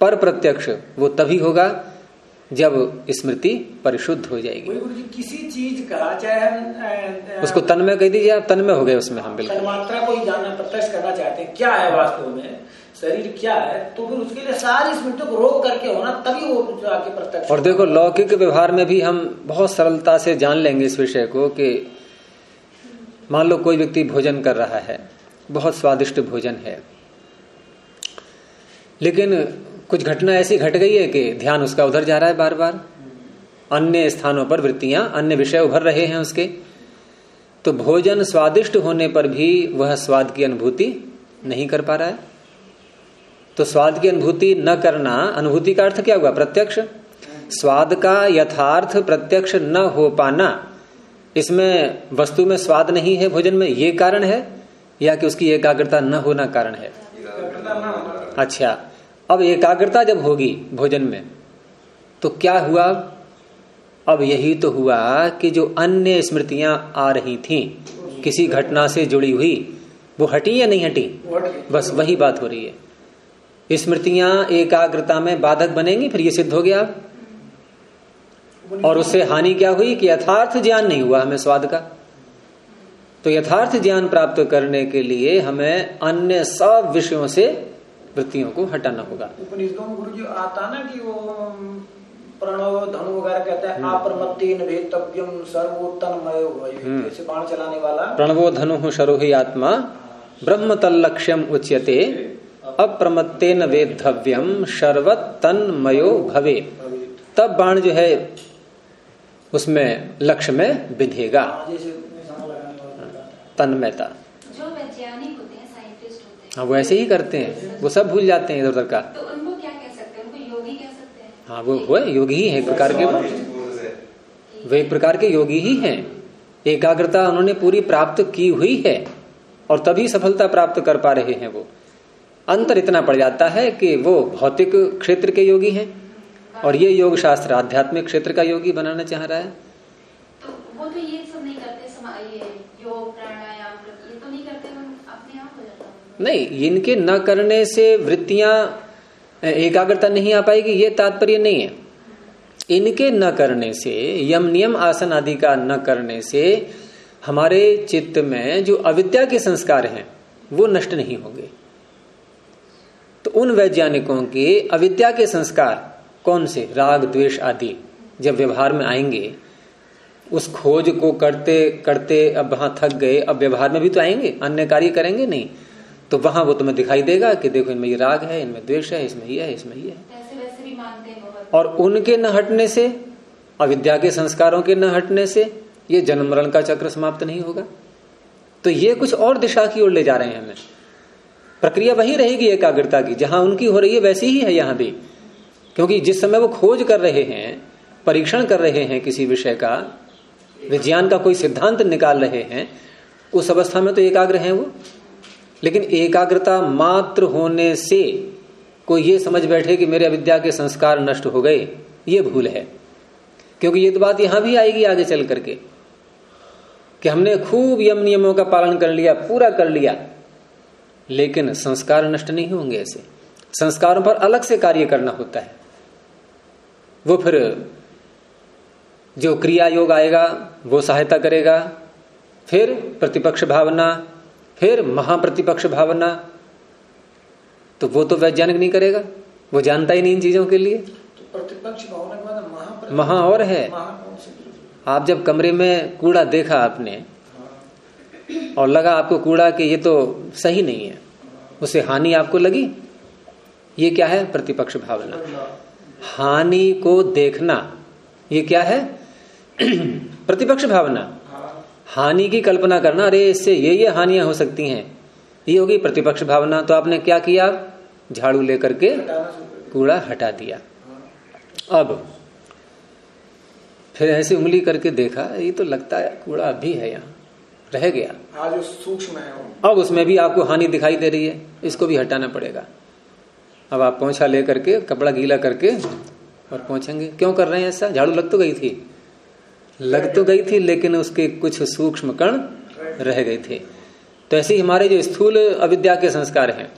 पर प्रत्यक्ष वो तभी होगा जब स्मृति परिशुद्ध हो जाएगी। किसी चीज़ का चाहे हम उसको तन में कह दीजिए आप तन में हो गए उसमें हम बिल्कुल। तन्मात्रा को ही जानना प्रत्यक्ष करना चाहते हैं क्या है वास्तव में? शरीर क्या है तो फिर उसके लिए सारी स्मृतियों को रोक करके होना, तभी वो आके प्रत्यक्ष और देखो, लौकिक व्यवहार में भी हम बहुत सरलता से जान लेंगे इस विषय को कि मान लो कोई व्यक्ति भोजन कर रहा है, बहुत स्वादिष्ट भोजन है। लेकिन कुछ घटना ऐसी घट गई है कि ध्यान उसका उधर जा रहा है बार बार अन्य स्थानों पर वृत्तियाँ, अन्य विषय उभर रहे हैं उसके। तो भोजन स्वादिष्ट होने पर भी वह स्वाद की अनुभूति नहीं कर पा रहा है। तो स्वाद की अनुभूति न करना अनुभूति का अर्थ क्या हुआ? प्रत्यक्ष? स्वाद का यथार्थ प्रत्यक्ष न हो पाना इसमें वस्तु में स्वाद नहीं है भोजन में ये कारण है या कि उसकी एकाग्रता न होना कारण है? अच्छा अब एकाग्रता जब होगी भोजन में तो क्या हुआ? अब यही तो हुआ कि जो अन्य स्मृतियाँ आ रही थीं किसी घटना से जुड़ी हुई वो हटी या नहीं हटी? बस वही बात हो रही है। स्मृतियाँ एकाग्रता में बाधक बनेंगी फिर ये सिद्ध हो गया। और उससे हानि क्या हुई कि यथार्थ ज्ञान नहीं हुआ हमें स्वाद का। तो यथार्थ ज्ञान प्राप्त करने के लिए हमें अन्य सब विषयों से वृत्तियों को हटाना होगा। उपनिषदों में गुरु जी आता ना कि वो प्रणव धनु वगैरह कहता है अप्रमत्तेन वेतव्यम सर्वोत्तमय बाण चलाने वाला। प्रणवो धनु शरोहि आत्मा ब्रह्म तल्लक्ष्यम उच्यते। अप्रमत्तेन वेद्धव्यम शर्वत तन्मयो भवे तब बाण जो है उसमें लक्ष्य में लगाने तन्मयता। हैं वो ऐसे ही करते हैं। वो सब भूल जाते हैं इधर उधर का। तो उनको क्या कह सकते हैं? उनको योगी कह सकते हैं। हाँ वो वो योगी ही है एक प्रकार के। वो वो एक प्रकार के योगी ही हैं। एकाग्रता उन्होंने पूरी प्राप्त की हुई है और तभी सफलता प्राप्त कर पा रहे हैं वो। अंतर इतना पड़ जाता है कि वो भौतिक क्षेत्र के योगी हैं। और ये योग शास्त्र आध्यात्मिक क्षेत्र का योगी बनाना चाह रहा है। तो वो तो ये सब नहीं करते ये योग प्राणायाम ये तो नहीं करते अपने आप हो जाता नहीं इनके न करने से वृत्तियाँ एकाग्रता नहीं आ पाएगी ये तात्पर्य नहीं है। इनके न करने से यम नियम आसन आदि का न करने से हमारे चित्त में जो अविद्या के संस्कार हैं वो नष्ट नहीं होंगे। तो उन वैज्ञानिकों के अविद्या के संस्कार कौन से? राग द्वेष आदि जब व्यवहार में आएँगे उस खोज को करते करते अब वहाँ थक गए अब व्यवहार में भी तो आएँगे अन्य कार्य करेंगे नहीं। तो वहाँ वो तुम्हें दिखाई देगा कि देखो इनमें ये राग है इनमें द्वेष है इसमें ये है इसमें ये है। और उनके न हटने से अविद्या के संस्कारों के न हटने से ये जन्म मरण का चक्र समाप्त नहीं होगा। तो ये कुछ और दिशा की ओर ले जा रहे हैं हमें। प्रक्रिया वही रहेगी एकाग्रता की। जहाँ उनकी हो रही है वैसी ही है यहाँ भी। क्योंकि जिस समय वो खोज कर रहे हैं, परीक्षण कर रहे हैं किसी विषय का, विज्ञान का कोई सिद्धांत निकाल रहे हैं, उस अवस्था में तो एकाग्र हैं वो। लेकिन एकाग्रता मात्र होने से कोई ये समझ बैठे कि मेरे अविद्या के संस्कार नष्ट हो गए, ये भूल है। क्योंकि ये तो बात यहाँ भी आएगी आगे चल करके, कि हमने खूब यम नियमों का पालन कर लिया, पूरा कर लिया। लेकिन संस्कार नष्ट नहीं होंगे ऐसे। संस्कारों पर अलग से कार्य करना होता है। वो फिर जो क्रिया योग आएगा वो सहायता करेगा फिर प्रतिपक्ष भावना फिर महाप्रतिपक्ष भावना तो वो तो वैज्ञानिक नहीं करेगा। वो जानता ही नहीं इन चीज़ों के लिए। तो प्रतिपक्ष भावना के बाद महा और है। आप जब कमरे में कूड़ा देखा आपने और लगा आपको कूड़ा कि ये तो सही नहीं है। उसे हानि आपको लगी? ये क्या है? प्रतिपक्ष भावना। हानि को देखना, ये क्या है? प्रतिपक्ष भावना। हानि की कल्पना करना, अरे इससे ये ये हानियाँ हो सकती हैं। ये होगी प्रतिपक्ष भावना। तो आपने क्या किया? झाड़ू लेकर के कूड़ा हटा दिया। अब फिर ऐसे उंगली करके देखा, ये तो लगता है कूड़ा अभी है यहाँ। रह गया। आज जो सूक्ष्म है। वो अब उसमें भी आपको हानि दिखाई दे रही है इसको भी हटाना पड़ेगा। अब आप पोछा लेकर के कपड़ा गीला करके और पहुँचेंगे क्यों कर रहे हैं ऐसा? झाड़ू लग तो गई थी। लग तो गई थी लेकिन उसके कुछ सूक्ष्म कण रह गए थे। तो ऐसे ही हमारे जो स्थूल अविद्या के संस्कार हैं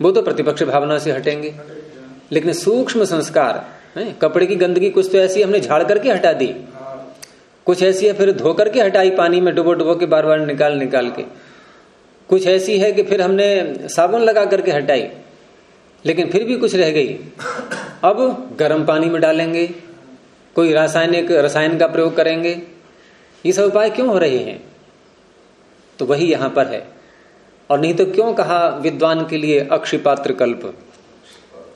वो तो प्रतिपक्ष भावना से हटेंगे। लेकिन सूक्ष्म संस्कार है? कपड़े की गंदगी कुछ तो ऐसी हमने झाड़ करके हटा दी। कुछ ऐसी है, फिर धोकर के हटाई पानी में डुबो डुबो के बार बार निकाल निकाल के। कुछ ऐसी है कि फिर हमने साबुन लगा करके हटाई, लेकिन फिर भी कुछ रह गई। अब गर्म पानी में डालेंगे, कोई रासायनिक, रसायन का प्रयोग करेंगे। ये सब उपाय क्यों हो रहे हैं? तो वही यहाँ पर है। और नहीं तो क्यों कहा विद्वान के लिए अक्षिपात्र कल्प?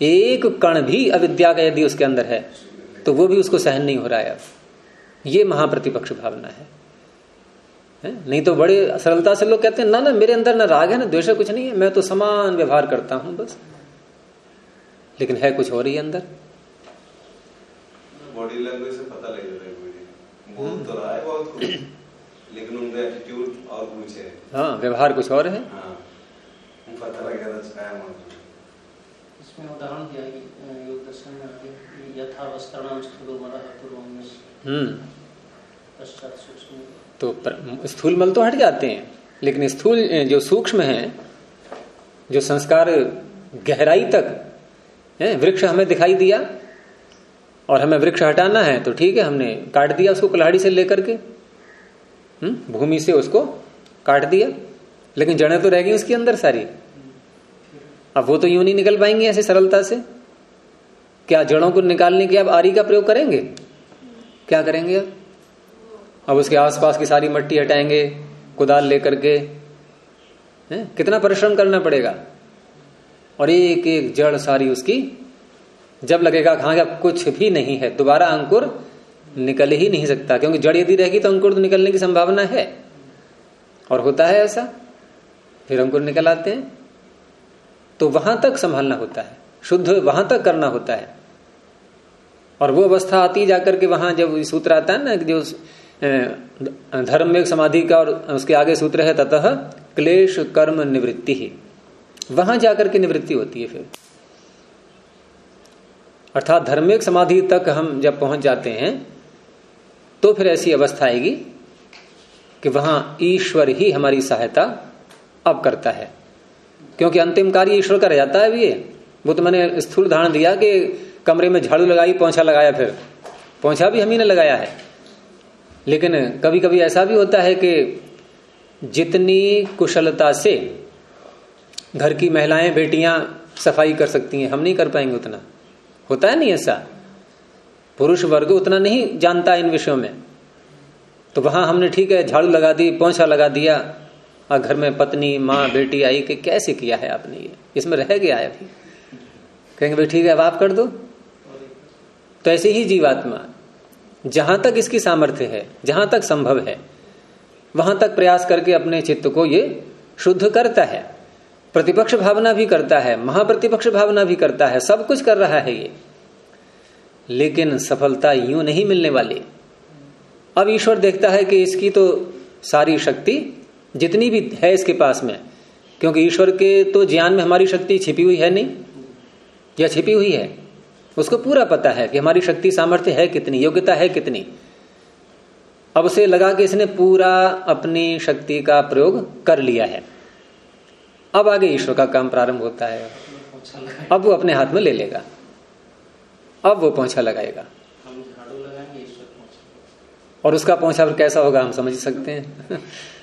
एक कण भी अविद्या का यदि उसके अंदर है तो वो भी उसको सहन नहीं हो रहा है। ये महाप्रतिपक्ष भावना है। है? नहीं तो बड़े सरलता से लोग कहते हैं ना ना मेरे अंदर ना राग है ना द्वेष कुछ नहीं है मैं तो समान व्यवहार करता हूँ बस। लेकिन है कुछ और ही अंदर। बॉडी लैंग्वेज से पता लग जाता है बोल तो रहा है बहुत कुछ लेकिन उनका एटीट्यूड और कुछ है। हाँ व्यवहार कुछ और है। हाँ पता लग जाता मान इसमें उदाहरण दिया कि योग दर्शन में आगे यथा वस्त्रणाम स्थूलो मलः पूर्वम हम्म। पश्चात सूक्ष्म। तो पर- स्थूल मल तो हट जाते हैं लेकिन स्थूल जो सूक्ष्म है जो संस्कार गहराई तक है वृक्ष हमें दिखाई दिया और हमें वृक्ष हटाना है तो ठीक है हमने काट दिया उसको कुल्हाड़ी से लेकर के। हम्म, भूमि से उसको काट दिया लेकिन जड़ें तो रह गई उसके अंदर सारी। अब वो तो यूँ नहीं निकल पाएँगे ऐसे सरलता से। क्या जड़ों को निकालने के अब आरी का प्रयोग करेंगे? क्या करेंगे अब? अब उसके आसपास की सारी मट्टी हटाएँगे, कुदाल लेकर के, हैं? कितना परिश्रम करना पड़ेगा? और एक एक जड़ सारी उसकी, जब लगेगा कहा कुछ भी नहीं है, दोबारा अंकुर निकल ही नहीं सकता, क्योंकि जड़ यदि रहेगी तो अंकुर तो निकलने की संभावना है। और होता है ऐसा? फिर अंकुर निकल आते हैं। तो वहाँ तक संभालना होता है, शुद्ध वहाँ तक करना होता है। और वो अवस्था आती जाकर के वहाँ जब सूत्र आता है ना, जो धर्म में समाधि का और उसके आगे सूत्र है, ततः क्लेश, कर्म, निवृत्ति ही। वहाँ जाकर के निवृत्ति होती है फिर। अर्थात धर्मिक समाधि तक हम जब पहुँच जाते हैं तो फिर ऐसी अवस्था आएगी कि वहाँ ईश्वर ही हमारी सहायता अब करता है। क्योंकि अंतिम कार्य ईश्वर का रह जाता है अभी वो तो मैंने स्थूल धारण दिया कि कमरे में झाड़ू लगाई, पोछा लगाया फिर। पोछा भी हम ही ने लगाया है। लेकिन कभी कभी ऐसा भी होता है कि जितनी कुशलता से घर की महिलाएँ, बेटियाँ सफ़ाई कर सकती हैं, हम नहीं कर पाएँगे उतना। होता है नहीं ऐसा? पुरुष वर्ग उतना नहीं जानता इन विषयों में। तो वहाँ हमने ठीक है, झाड़ू लगा दी, पोछा लगा दिया। और घर में पत्नी, माँ, बेटी, आई कि कैसे किया है आपने ये? इसमें रह गया है अभी। कहेंगे, भाई, ठीक है, अब आप कर दो। तो ऐसे ही जीवात्मा, जहाँ तक इसकी सामर्थ्य है, जहाँ तक संभव है, वहाँ तक प्रयास करके अपने चित्त को ये शुद्ध करता है। प्रतिपक्ष भावना भी करता है, महाप्रतिपक्ष भावना भी करता है, सब कुछ कर रहा है ये। लेकिन सफलता यूँ नहीं मिलने वाली। अब ईश्वर देखता है कि इसकी तो सारी शक्ति जितनी भी है इसके पास में। क्योंकि ईश्वर के तो ज्ञान में हमारी शक्ति छिपी हुई है नहीं? या छिपी हुई है? उसको पूरा पता है कि हमारी शक्ति सामर्थ्य है कितनी योग्यता है कितनी। अब उसे लगा कि इसने पूरा अपनी शक्ति का प्रयोग कर लिया है। अब आगे ईश्वर का काम प्रारंभ होता है। अब वो अपने हाथ में ले लेगा। अब वो पोछा लगाएगा। पहुँचे और उसका पोछा कैसा होगा हम समझ सकते हैं।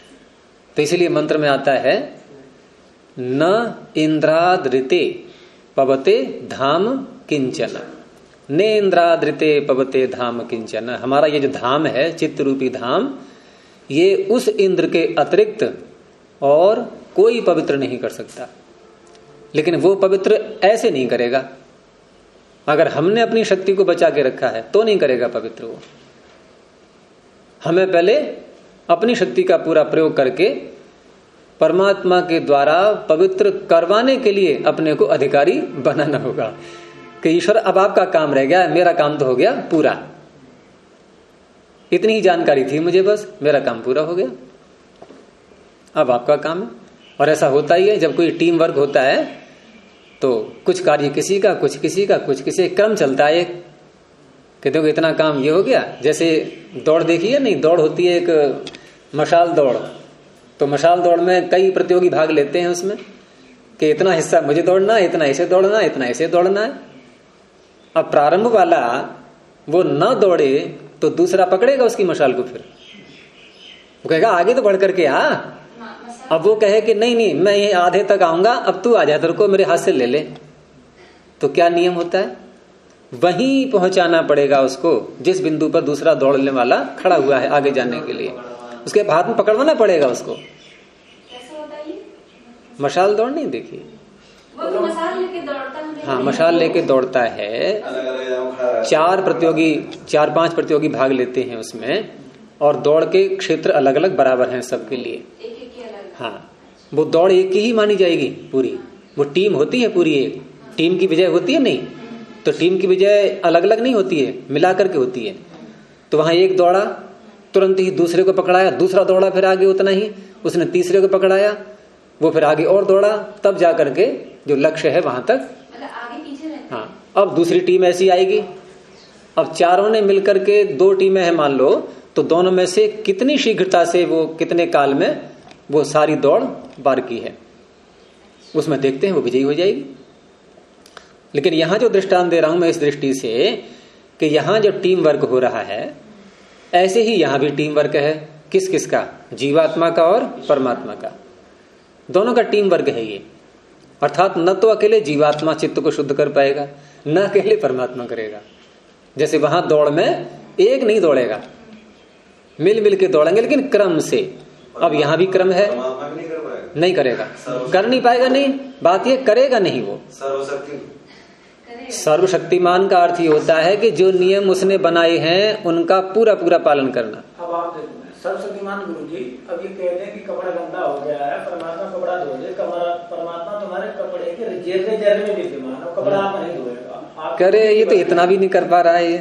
तो इसीलिए मंत्र में आता है, न इंद्रादृते पवते धाम किंचन। ने इंद्रादृते पवते धाम किंचन। हमारा ये जो धाम है चित्त रूपी धाम, ये उस इंद्र के अतिरिक्त और कोई पवित्र नहीं कर सकता। लेकिन वो पवित्र ऐसे नहीं करेगा। अगर हमने अपनी शक्ति को बचा के रखा है तो नहीं करेगा पवित्र वो। हमें पहले अपनी शक्ति का पूरा प्रयोग करके परमात्मा के द्वारा पवित्र करवाने के लिए अपने को अधिकारी बनाना होगा कि ईश्वर, अब आपका काम रह गया, मेरा काम तो हो गया पूरा। इतनी ही जानकारी थी मुझे बस, मेरा काम पूरा हो गया। अब आपका काम है। और ऐसा होता ही है, जब कोई टीम वर्क होता है तो कुछ कार्य किसी का, कुछ किसी का, कुछ किसी क्रम चलता है कि देखो इतना काम ये हो गया, जैसे दौड़ देखिए नहीं, दौड़ होती है एक मशाल दौड़। तो मशाल दौड़ में कई प्रतियोगी भाग लेते हैं उसमें कि इतना हिस्सा मुझे दौड़ना है, इतना ऐसे दौड़ना है, इतना ऐसे दौड़ना है। अब प्रारंभ वाला वो न दौड़े तो दूसरा पकड़ेगा उसकी मशाल को फिर। वो कहेगा, आगे तो बढ़ करके आ। अब वो कहे कि, नहीं नहीं, मैं ये आधे तक आऊँगा, अब तू आ जा को मेरे हाथ से ले ले। तो क्या नियम होता है? वहीं पहुंचाना पड़ेगा उसको, जिस बिंदु पर दूसरा दौड़ने वाला खड़ा हुआ है आगे जाने के लिए। उसके हाथ में पकड़वाना पड़ेगा उसको। मशाल दौड़ नहीं देखी तो मसाल लेके दौड़ता है हाँ मशाल लेके दौड़ता है। चार प्रतियोगी चार पाँच प्रतियोगी भाग लेते हैं उसमें और दौड़ के क्षेत्र अलग अलग बराबर हैं सबके लिए। हाँ वो दौड़ एक की ही मानी जाएगी पूरी। वो टीम होती है पूरी एक। टीम की विजय होती है नहीं? तो टीम की विजय अलग अलग नहीं होती है मिला करके होती है। तो वहाँ एक दौड़ा तुरंत ही दूसरे को पकड़ाया दूसरा दौड़ा फिर आगे उतना ही। उसने तीसरे को पकड़ाया वो फिर आगे और दौड़ा तब जा करके जो लक्ष्य है वहाँ तक। मतलब आगे पीछे रहते हाँ। अब दूसरी टीम ऐसी आएगी। अब चारों ने मिलकर के दो टीमें हैं मान लो तो दोनों में से कितनी शीघ्रता से वो कितने काल में वो सारी दौड़ बार की है। उसमें देखते हैं वो विजयी हो जाएगी। लेकिन यहाँ जो दृष्टांत दे रहा हूँ मैं इस दृष्टि से कि यहाँ जो टीम वर्क हो रहा है ऐसे ही यहाँ भी टीम वर्क है। किस किस का? जीवात्मा का और परमात्मा का। दोनों का टीम वर्क है ये। अर्थात न तो अकेले जीवात्मा चित्त को शुद्ध कर पाएगा न अकेले परमात्मा करेगा। जैसे वहाँ दौड़ में एक नहीं दौड़ेगा। मिल मिल के दौड़ेंगे लेकिन क्रम से। अब यहाँ भी क्रम है। नहीं करेगा। कर नहीं पाएगा नहीं। बात ये करेगा नहीं वो। सर्वशक्ति। सर्वशक्तिमान का अर्थ ये होता है कि जो नियम उसने बनाए हैं उनका पूरा पूरा पालन करना। अब आप सर्वशक्तिमान गुरु जी अब ये कहते हैं कि कपड़ा गंदा हो गया है परमात्मा कपड़ा धो दे परमात्मा तुम्हारे कपड़े के में विद्यमान कपड़ा आप नहीं धोएगा। करे ये तो इतना भी नहीं कर पा रहा है ये।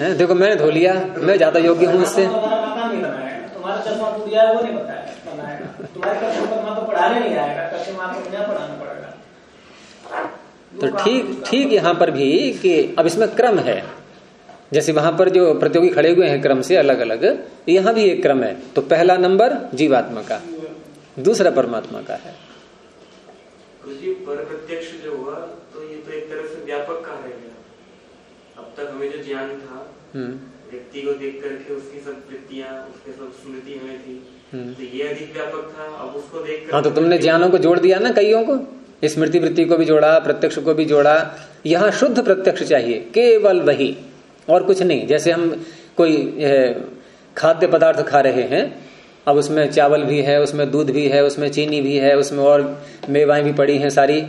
हैं? देखो मैंने धो लिया मैं ज़्यादा योग्य हूँ इससे। तुम्हारा चश्मा टूट वो नहीं बताया तुम्हारे तो पढ़ाने नहीं आएगा में आपको पढ़ाना पड़ेगा। तो ठीक ठीक यहाँ पर भी कि अब इसमें क्रम है। जैसे वहाँ पर जो प्रतियोगी खड़े हुए हैं क्रम से अलग अलग यहाँ भी एक क्रम है। तो पहला नंबर जीवात्मा का दूसरा परमात्मा का है। प्रत्यक्ष जो हुआ तो ये तो एक तरह से व्यापक गया। अब तक हमें जो ज्ञान था हम्म, व्यक्ति को देख करके उसकी सब वृत्तियाँ उसके सब स्मृति हमें थी हम्म। तो ये अधिक व्यापक था अब उसको देख हाँ तो तुमने ज्ञानों को जोड़ दिया ना कईयों को? स्मृति वृत्ति को भी जोड़ा प्रत्यक्ष को भी जोड़ा यहाँ शुद्ध प्रत्यक्ष चाहिए केवल वही और कुछ नहीं। जैसे हम कोई खाद्य पदार्थ खा रहे हैं अब उसमें चावल भी है उसमें दूध भी है उसमें चीनी भी है उसमें और मेवाएँ भी पड़ी हैं सारी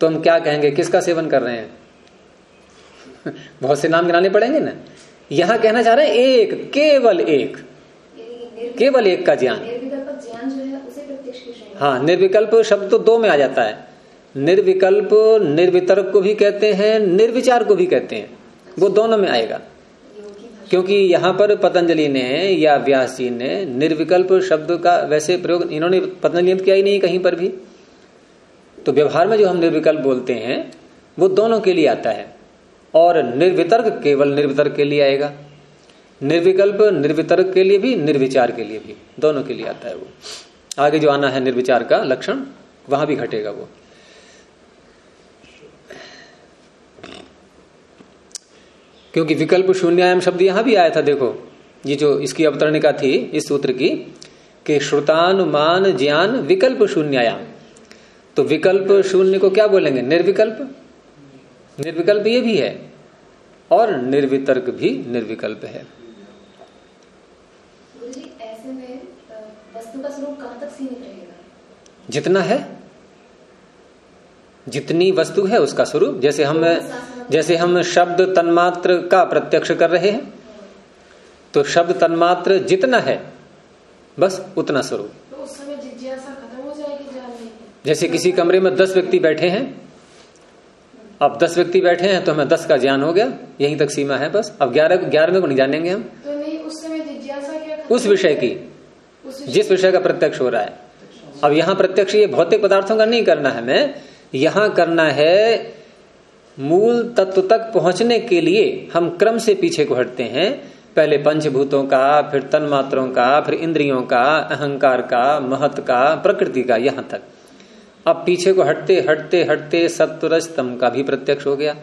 तो हम क्या कहेंगे किसका सेवन कर रहे हैं? बहुत से नाम गिनाने पड़ेंगे ना। यहाँ कहना चाह रहे हैं एक केवल एक। केवल एक का ज्ञान। हाँ निर्विकल्प शब्द तो दो में आ जाता है। निर्विकल्प, निर्वितर्क को भी कहते हैं, निर्विचार को भी कहते हैं। वो दोनों में आएगा। क्योंकि यहाँ पर पतंजलि ने या व्यास जी ने निर्विकल्प शब्द का वैसे प्रयोग इन्होंने पतंजलि किया ही नहीं कहीं पर भी। तो व्यवहार में जो हम निर्विकल्प बोलते हैं, वो दोनों के लिए आता है। और निर्वितर्क केवल निर्वितर्क के लिए आएगा। निर्विकल्प निर्वितर्क के लिए भी, निर्विचार के लिए भी। दोनों के लिए आता है वो। आगे जो आना है निर्विचार का लक्षण, वहाँ भी घटेगा वो। क्योंकि विकल्प शून्यायाम शब्द यहाँ भी आया था देखो। ये जो इसकी अवतरणिका थी इस सूत्र की कि श्रुतानुमान ज्ञान विकल्प शून्यायाम। तो विकल्प शून्य को क्या बोलेंगे? निर्विकल्प? निर्विकल्प ये भी है और निर्वितर्क भी निर्विकल्प है। जितना जी ऐसे में अ, वस्तु का स्वरूप कहाँ तक सीमित रहेगा जितना है जितनी वस्तु है उसका स्वरूप जैसे हम जैसे हम शब्द तन्मात्र का प्रत्यक्ष कर रहे हैं तो शब्द तन्मात्र जितना है बस उतना स्वरूप। तो जैसे किसी कमरे में दस व्यक्ति बैठे हैं अब दस व्यक्ति बैठे हैं तो हमें दस का ज्ञान हो गया यहीं तक सीमा है बस। अब ग्यारह ग्यारहवें को नहीं जानेंगे हम। तो नहीं उस समय जिज्ञासा क्या उस विषय की जिस विषय का प्रत्यक्ष हो रहा है। अब यहाँ प्रत्यक्ष ये भौतिक पदार्थों का नहीं करना है हमें यहाँ करना है मूल तत्व तक पहुँचने के लिए हम क्रम से पीछे को हटते हैं। पहले पंचभूतों का, फिर तन्मात्रों का, फिर इंद्रियों का, अहंकार का महत का, प्रकृति का, यहाँ तक। अब पीछे को हटते हटते हटते सत्वरज तम का भी प्रत्यक्ष हो गया।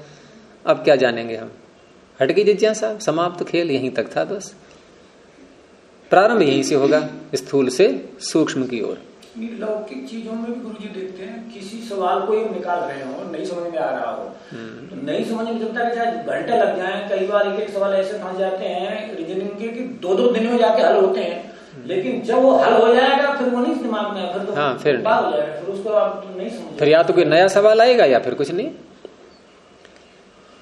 अब क्या जानेंगे हम? हट गई जिज्ञासा, समाप्त तो खेल, यहीं तक था बस। प्रारंभ यहीं से होगा, स्थूल से सूक्ष्म की ओर। लौकिक चीज़ों में भी गुरु जी देखते हैं किसी सवाल को ये निकाल रहे हो नहीं समझ में आ रहा हो। तो नहीं समझ में जब तक चाहे घंटे लग जाए कई बार एक एक सवाल ऐसे फंस जाते हैं रीजनिंग के कि दो दो दिन में जाके हल होते हैं। लेकिन जब वो हल हो जाएगा फिर वो नहीं दिमाग में फिर तो हाँ, फिर हो जाएगा फिर उसको आप नहीं समझ फिर या तो कोई नया सवाल आएगा या फिर कुछ नहीं।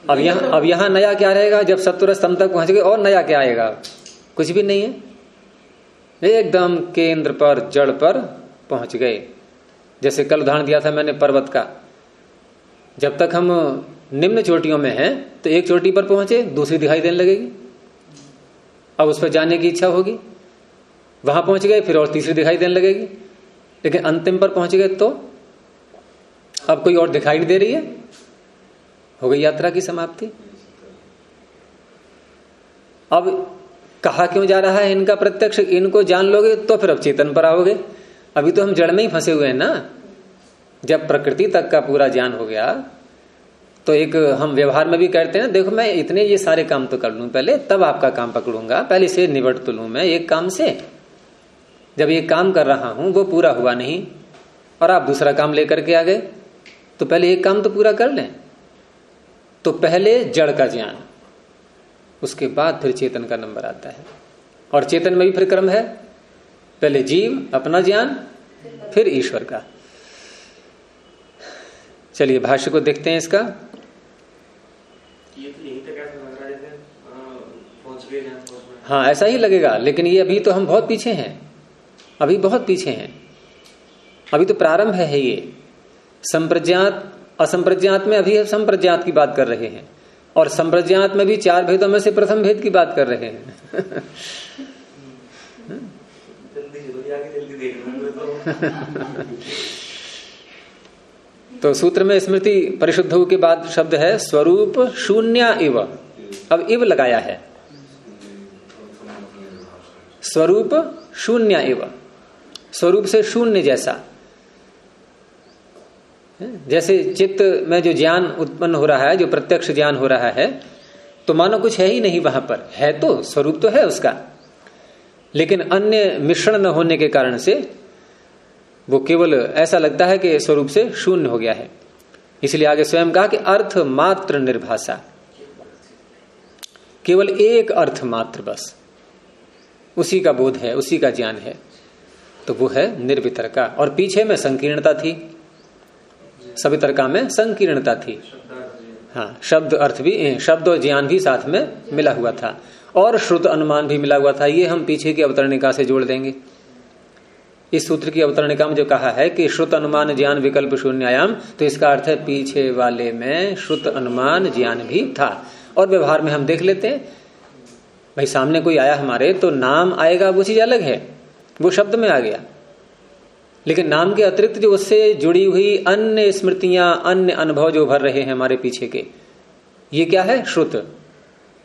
अब यहाँ अब यहाँ नया क्या रहेगा? जब सत्वर स्तंभ तक पहुँच गए और नया क्या आएगा? कुछ भी नहीं है। एकदम केंद्र पर जड़ पर पहुँच गए। जैसे कल उदाहरण दिया था मैंने पर्वत का। जब तक हम निम्न चोटियों में हैं तो एक चोटी पर पहुँचे, दूसरी दिखाई देने लगेगी। अब उस पर जाने की इच्छा होगी। वहाँ पहुँच गए, फिर और तीसरी दिखाई देने लगेगी। लेकिन अंतिम पर पहुँच गए तो अब कोई और दिखाई नहीं दे रही है? हो गई यात्रा की समाप्ति। अब कहा क्यों जा रहा है इनका प्रत्यक्ष? इनको जान लोगे तो फिर अब चेतन पर आओगे। अभी तो हम जड़ में ही फंसे हुए हैं ना। जब प्रकृति तक का पूरा ज्ञान हो गया तो एक हम व्यवहार में भी कहते हैं, देखो मैं इतने ये सारे काम तो कर लू पहले, तब आपका काम पकड़ूँगा, पहले से निबट तो लू मैं एक काम से। जब ये काम कर रहा हूँ, वो पूरा हुआ नहीं, और आप दूसरा काम लेकर के आ गए तो पहले एक काम तो पूरा कर लें। तो पहले जड़ का ज्ञान, उसके बाद फिर चेतन का नंबर आता है। और चेतन में भी फिर क्रम है। पहले जीव अपना ज्ञान फिर ईश्वर का। चलिए भाष्य को देखते हैं इसका। तो। हाँ ऐसा ही लगेगा लेकिन ये अभी तो हम बहुत पीछे हैं। अभी बहुत पीछे हैं। अभी तो प्रारंभ है ये। संप्रज्ञात असंप्रज्ञात में अभी संप्रज्ञात की बात कर रहे हैं। और संप्रज्ञात में भी चार भेदों में से प्रथम भेद की बात कर रहे हैं जल्दी जल्दी आगे जल्दी देखना है तो सूत्र में स्मृति परिशुद्ध के बाद शब्द है स्वरूप शून्य इव। अब इव लगाया है। स्वरूप शून्य इव। स्वरूप से शून्य जैसा। जैसे चित्त में जो ज्ञान उत्पन्न हो रहा है, जो प्रत्यक्ष ज्ञान हो रहा है तो मानो कुछ है ही नहीं वहाँ पर। है तो स्वरूप तो है उसका। लेकिन अन्य मिश्रण न होने के कारण से वो केवल ऐसा लगता है कि स्वरूप से शून्य हो गया है। इसलिए आगे स्वयं कहा कि अर्थ मात्र निर्भाषा। केवल एक अर्थ मात्र बस। उसी का बोध है, उसी का ज्ञान है। तो वो है निर्वितरका। और पीछे में संकीर्णता थी। सवितरका में संकीर्णता थी। हाँ शब्द अर्थ भी शब्द और ज्ञान भी साथ में मिला हुआ था। और श्रुत अनुमान भी मिला हुआ था। ये हम पीछे की अवतरणिका से जोड़ देंगे। इस सूत्र की अवतरणिका में जो कहा है कि श्रुत अनुमान ज्ञान विकल्प शून्यायाम तो इसका अर्थ है पीछे वाले में श्रुत अनुमान ज्ञान भी था। और व्यवहार में हम देख लेते हैं, भाई सामने कोई आया हमारे तो नाम आएगा, वो चीज़ अलग है, वो शब्द में आ गया। लेकिन नाम के अतिरिक्त जो उससे जुड़ी हुई अन्य स्मृतियाँ, अन्य अनुभव जो भर रहे हैं हमारे पीछे के, ये क्या है? श्रुत।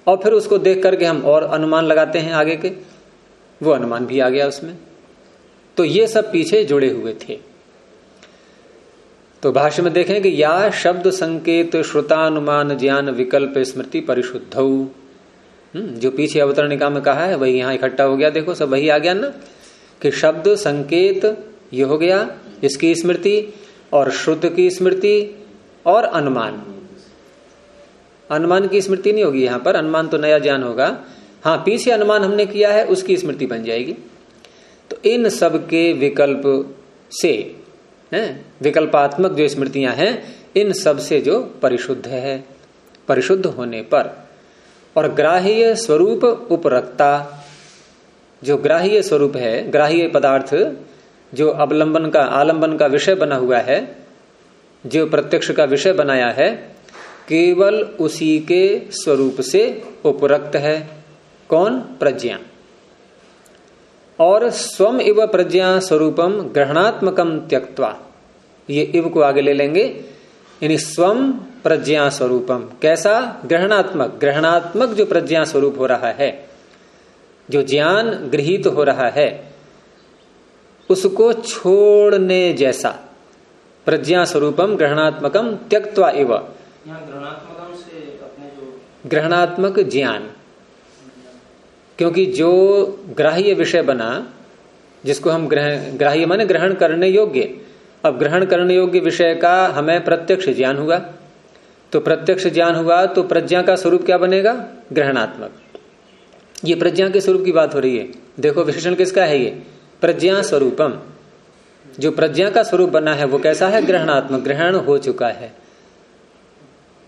और फिर उसको देख करके हम और अनुमान लगाते हैं आगे के, वो अनुमान भी आ गया उसमें। तो ये सब पीछे जुड़े हुए थे। तो भाष्य में देखें कि या शब्द संकेत, श्रुतानुमान, ज्ञान विकल्प, स्मृति परिशुद्ध। जो पीछे अवतरण अवतरणिका में कहा है, वही यहाँ इकट्ठा हो गया। देखो, सब वही आ गया ना, कि शब्द संकेत, ये हो गया इसकी स्मृति, और श्रुत की स्मृति, और अनुमान। अनुमान की स्मृति नहीं होगी यहाँ पर, अनुमान तो नया ज्ञान होगा। हाँ पीछे अनुमान हमने किया है, उसकी स्मृति बन जाएगी। तो इन सब के विकल्प से, हैं, विकल्पात्मक जो स्मृतियाँ हैं, इन सबसे जो परिशुद्ध है, परिशुद्ध होने पर। और ग्राह्य स्वरूप उपरक्ता, जो ग्राह्य स्वरूप है, ग्राह्य पदार्थ, जो अवलंबन का, आलंबन का विषय बना हुआ है, जो प्रत्यक्ष का विषय बनाया है, केवल उसी के स्वरूप से उपरक्त है। कौन? प्रज्ञा। और स्वम इव प्रज्ञा स्वरूपम ग्रहणात्मकम त्यक्वा ये इव को आगे ले लेंगे। यानी स्वम प्रज्ञा स्वरूपम। कैसा? ग्रहणात्मक। ग्रहणात्मक जो प्रज्ञा स्वरूप हो रहा है जो ज्ञान गृहित हो रहा है उसको छोड़ने जैसा। प्रज्ञा स्वरूपम ग्रहणात्मकम त्यक्वा इव। यहाँ से ग्रहणात्मक ज्ञान। क्योंकि जो ग्राह्य विषय बना, जिसको हम ग्रहण ग्राह्य माने ग्रहण करने योग्य, अब ग्रहण करने योग्य विषय का हमें प्रत्यक्ष ज्ञान हुआ। तो प्रत्यक्ष ज्ञान हुआ तो प्रज्ञा का स्वरूप क्या बनेगा? ग्रहणात्मक। ये प्रज्ञा के स्वरूप की बात हो रही है। देखो विशेषण किसका है ये? प्रज्ञा स्वरूपम। जो प्रज्ञा का स्वरूप बना है वो कैसा है? ग्रहणात्मक। ग्रहण हो चुका है।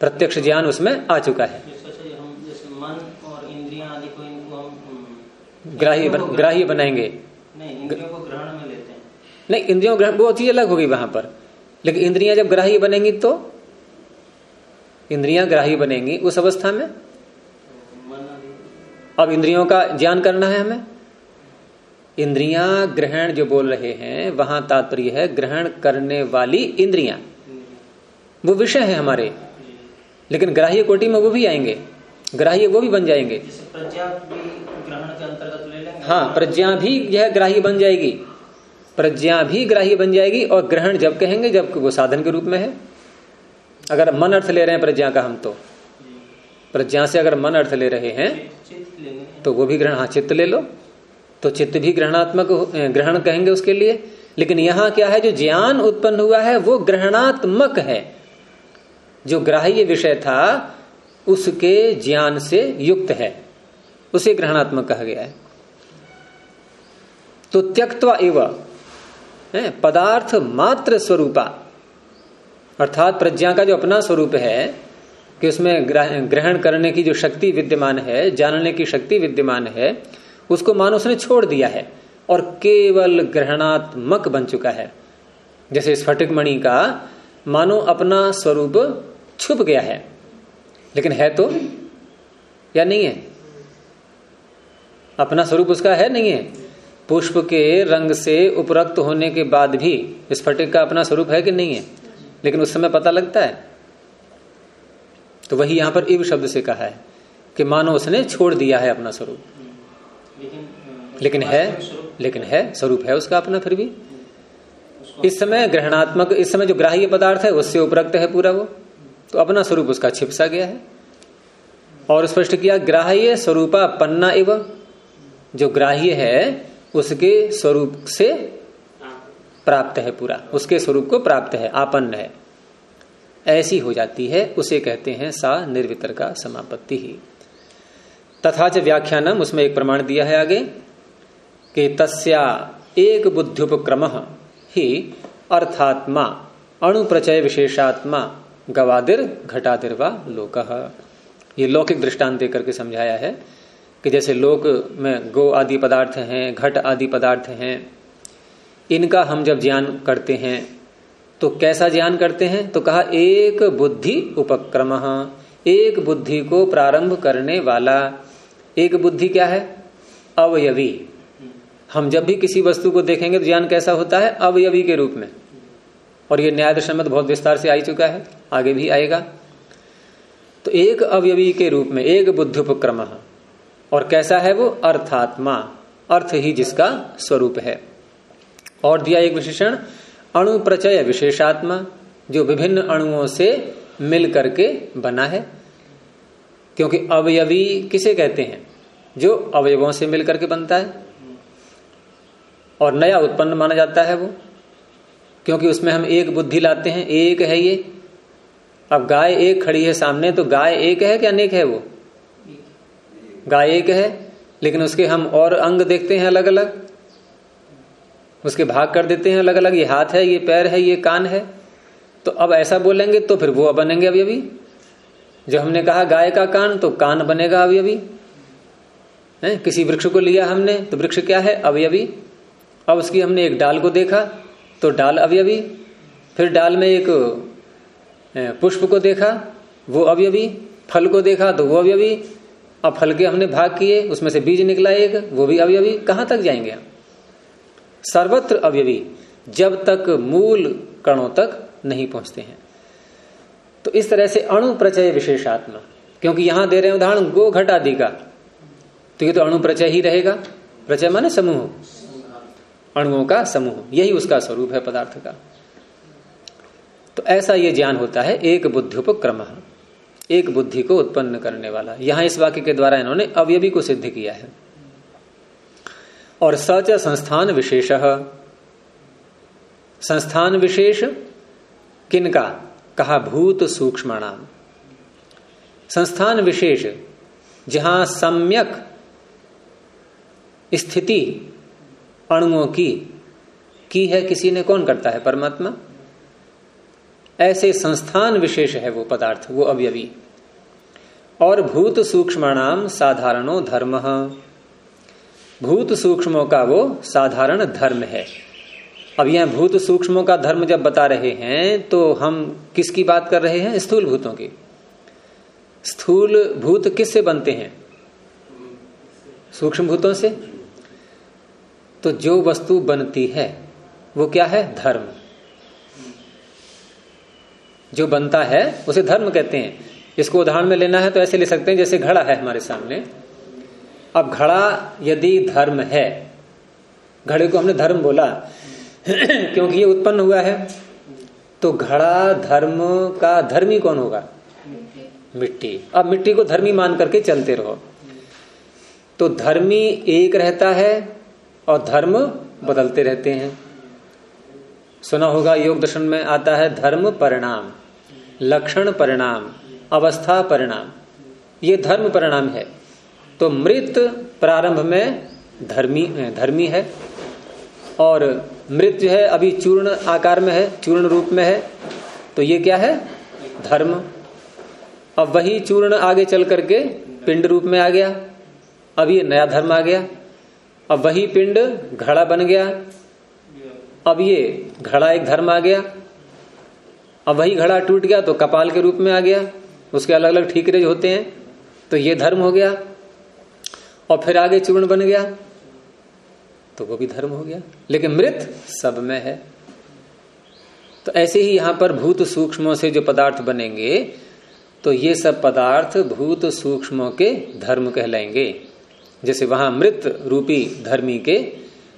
प्रत्यक्ष ज्ञान उसमें आ चुका है जैसे हम जैसे मन और इंद्रियाँ आदि को इनको हम हम्म, ग्राह्य बन, ग्राह्य बनाएँगे। नहीं इंद्रियों को ग्रहण में लेते हैं। नहीं इंद्रियों ग्रहण वो चीज़ अलग होगी वहाँ पर। लेकिन इंद्रियाँ जब ग्राह्य बनेंगी तो? इंद्रियाँ ग्राही बनेंगी उस अवस्था में? अब इंद्रियों का ज्ञान करना है हमें? इंद्रियाँ ग्रहण जो बोल रहे हैं वहाँ तात्पर्य है ग्रहण करने वाली इंद्रियाँ। वो विषय है हमारे। लेकिन ग्राह्य कोटि में वो भी आएँगे। ग्राह्य वो भी बन जाएँगे। हाँ प्रज्ञा भी यह ग्राही बन जाएगी। प्रज्ञा भी ग्राही बन जाएगी और ग्रहण जब कहेंगे, जब वो साधन के रूप में है। अगर मन अर्थ ले रहे हैं प्रज्ञा का हम तो। प्रज्ञा से अगर मन अर्थ ले रहे हैं तो वो भी ग्रहण हाँ चित्त ले लो। तो चित्त भी ग्रहणात्मक ग्रहण कहेंगे उसके लिए। लेकिन यहाँ क्या है, जो ज्ञान उत्पन्न हुआ है, वो ग्रहणात्मक है। जो ग्राह्य विषय था, उसके ज्ञान से युक्त है। उसे ग्रहणात्मक कहा गया है। तो त्यक्तवा एव पदार्थ मात्र स्वरूपा। अर्थात प्रज्ञा का जो अपना स्वरूप है, कि उसमें ग्रहण करने की जो शक्ति विद्यमान है, जानने की शक्ति विद्यमान है, उसको मानो उसने छोड़ दिया है और केवल ग्रहणात्मक बन चुका है। जैसे स्फटिक मणि का, मानो अपना स्वरूप छुप गया है। लेकिन है तो? या नहीं है? अपना स्वरूप उसका है, नहीं है? पुष्प के रंग से उपरक्त होने के बाद भी स्फटिक का अपना स्वरूप है कि नहीं है? लेकिन उस समय पता लगता है। तो वही यहाँ पर इव शब्द से कहा है कि मानो उसने छोड़ दिया है अपना स्वरूप। लेकिन लेकिन है लेकिन है, स्वरूप है उसका अपना फिर भी। इस समय ग्रहणात्मक, इस समय जो ग्राह्य पदार्थ है, उससे उपरक्त है पूरा वो। तो अपना स्वरूप उसका छिपसा गया है। और स्पष्ट किया, ग्राह्य स्वरूपा पन्ना इव। जो ग्राह्य है उसके स्वरूप से प्राप्त है पूरा। उसके स्वरूप को प्राप्त है, आपन्न है। ऐसी हो जाती है, उसे कहते हैं सा निर्वितर का समापत्ति ही। तथा च व्याख्यानम, उसमें एक प्रमाण दिया है आगे, कि तस्या एक बुद्ध्युपक्रम ही अर्थात्मा, अणुप्रचय विशेषात्मा, गवादिर घटादिर व लोक। ये लौकिक दृष्टांत देकर के समझाया है। कि जैसे लोक में गो आदि पदार्थ हैं, घट आदि पदार्थ हैं, इनका हम जब ज्ञान करते हैं तो कैसा ज्ञान करते हैं? तो कहा, एक बुद्धि उपक्रम, एक बुद्धि को प्रारंभ करने वाला। एक बुद्धि क्या है? अवयवी। हम जब भी किसी वस्तु को देखेंगे तो ज्ञान कैसा होता है? अवयवी के रूप में। और ये न्याय दर्शन में तो बहुत विस्तार से आ चुका है, आगे भी आएगा। तो एक अवयवी के रूप में, एक बुद्धि उपक्रम। और कैसा है वो? अर्थात्मा। अर्थ ही जिसका स्वरूप है। और दिया एक विशेषण, अणु प्रचय विशेषात्मा, जो विभिन्न अणुओं से मिल करके बना है। क्योंकि अवयवी किसे कहते हैं? जो अवयवों से मिल करके बनता है। और नया उत्पन्न माना जाता है वो। क्योंकि उसमें हम एक बुद्धि लाते हैं, एक है ये। अब गाय एक खड़ी है सामने तो गाय एक है कि अनेक है वो? गाय एक है, लेकिन उसके हम और अंग देखते हैं अलग अलग उसके भाग कर देते हैं अलग अलग ये हाथ है, ये पैर है, ये कान है। तो अब ऐसा बोलेंगे तो फिर वो बनेंगे अभी अभी जो हमने कहा गाय का कान तो कान बनेगा अभी अभी है, किसी वृक्ष को लिया हमने तो वृक्ष क्या है? अवयवी। अब उसकी हमने एक डाल को देखा तो डाल अवयवी। फिर डाल में एक पुष्प को देखा, वो अवयवी। फल को देखा तो वो अवयवी। अब फल के हमने भाग किए, उसमें से बीज निकला एक, वो भी अवयवी, कहाँ तक जाएँगे हम? सर्वत्र अवयवी, जब तक मूल कणों तक नहीं पहुँचते हैं। तो इस तरह से अणु प्रचय विशेषात्मा, क्योंकि यहाँ दे रहे हैं उदाहरण गो घट आदि का। तो ये तो अणु प्रचय ही रहेगा। प्रचय माने समूह। अणुओं का समूह, यही उसका स्वरूप है पदार्थ का। तो ऐसा ये ज्ञान होता है, एक बुद्धिपक्रम एक बुद्धि को उत्पन्न करने वाला यहाँ इस वाक्य के द्वारा इन्होंने अवयवी को सिद्ध किया है। और सच संस्थान विशेष। संस्थान विशेष किनका? कहा, भूत सूक्ष्माणाम। संस्थान विशेष, जहाँ सम्यक स्थिति अणुओं की की है, किसी ने, कौन करता है? परमात्मा। ऐसे संस्थान विशेष है वो पदार्थ, वो अवयवी। और भूत सूक्ष्माणाम साधारणो धर्म। भूत सूक्ष्मों का वो साधारण धर्म है। अब यह भूत सूक्ष्मों का धर्म जब बता रहे हैं तो हम किसकी बात कर रहे हैं? स्थूल भूतों की। स्थूल भूत किससे बनते हैं? सूक्ष्म भूतों से? तो जो वस्तु बनती है, वो क्या है? धर्म। जो बनता है, उसे धर्म कहते हैं। इसको उदाहरण में लेना है तो ऐसे ले सकते हैं, जैसे घड़ा है हमारे सामने। अब घड़ा यदि धर्म है, घड़े को हमने धर्म बोला, क्योंकि ये उत्पन्न हुआ है तो घड़ा धर्म का धर्मी कौन होगा? मिट्टी। अब मिट्टी को धर्मी मान करके चलते रहो। तो धर्मी एक रहता है और धर्म बदलते रहते हैं। सुना होगा योग दर्शन में आता है धर्म परिणाम, लक्षण परिणाम, अवस्था परिणाम। ये धर्म परिणाम है। तो मृत प्रारंभ में धर्मी धर्मी है और मृत जो है अभी चूर्ण आकार में है, चूर्ण रूप में है। तो ये क्या है? धर्म। अब वही चूर्ण आगे चल करके पिंड रूप में आ गया। अब ये नया धर्म आ गया। अब वही पिंड घड़ा बन गया। अब ये घड़ा एक धर्म आ गया। अब वही घड़ा टूट गया तो कपाल के रूप में आ गया। उसके अलग अलग ठीकरे होते हैं तो ये धर्म हो गया। और फिर आगे चूर्ण बन गया तो वो भी धर्म हो गया। लेकिन मृत सब में है। तो ऐसे ही यहाँ पर भूत सूक्ष्मों से जो पदार्थ बनेंगे तो ये सब पदार्थ भूत सूक्ष्मों के धर्म कहलाएँगे। जैसे वहाँ मृत रूपी धर्मी के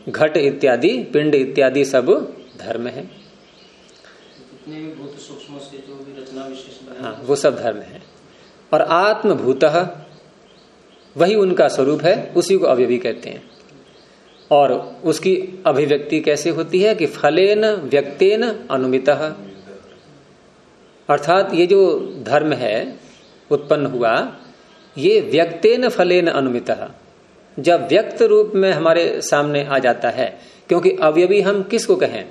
घट इत्यादि पिंड इत्यादि सब धर्म है। हाँ। वो सब धर्म है। और आत्मभूत वही उनका स्वरूप है उसी को अवयवी कहते हैं। और उसकी अभिव्यक्ति कैसे होती है कि फलेन व्यक्तेन अनुमित। अर्थात ये जो धर्म है उत्पन्न हुआ ये व्यक्तेन फलेन अनुमित। जब व्यक्त रूप में हमारे सामने आ जाता है क्योंकि अवयवी हम किसको कहें?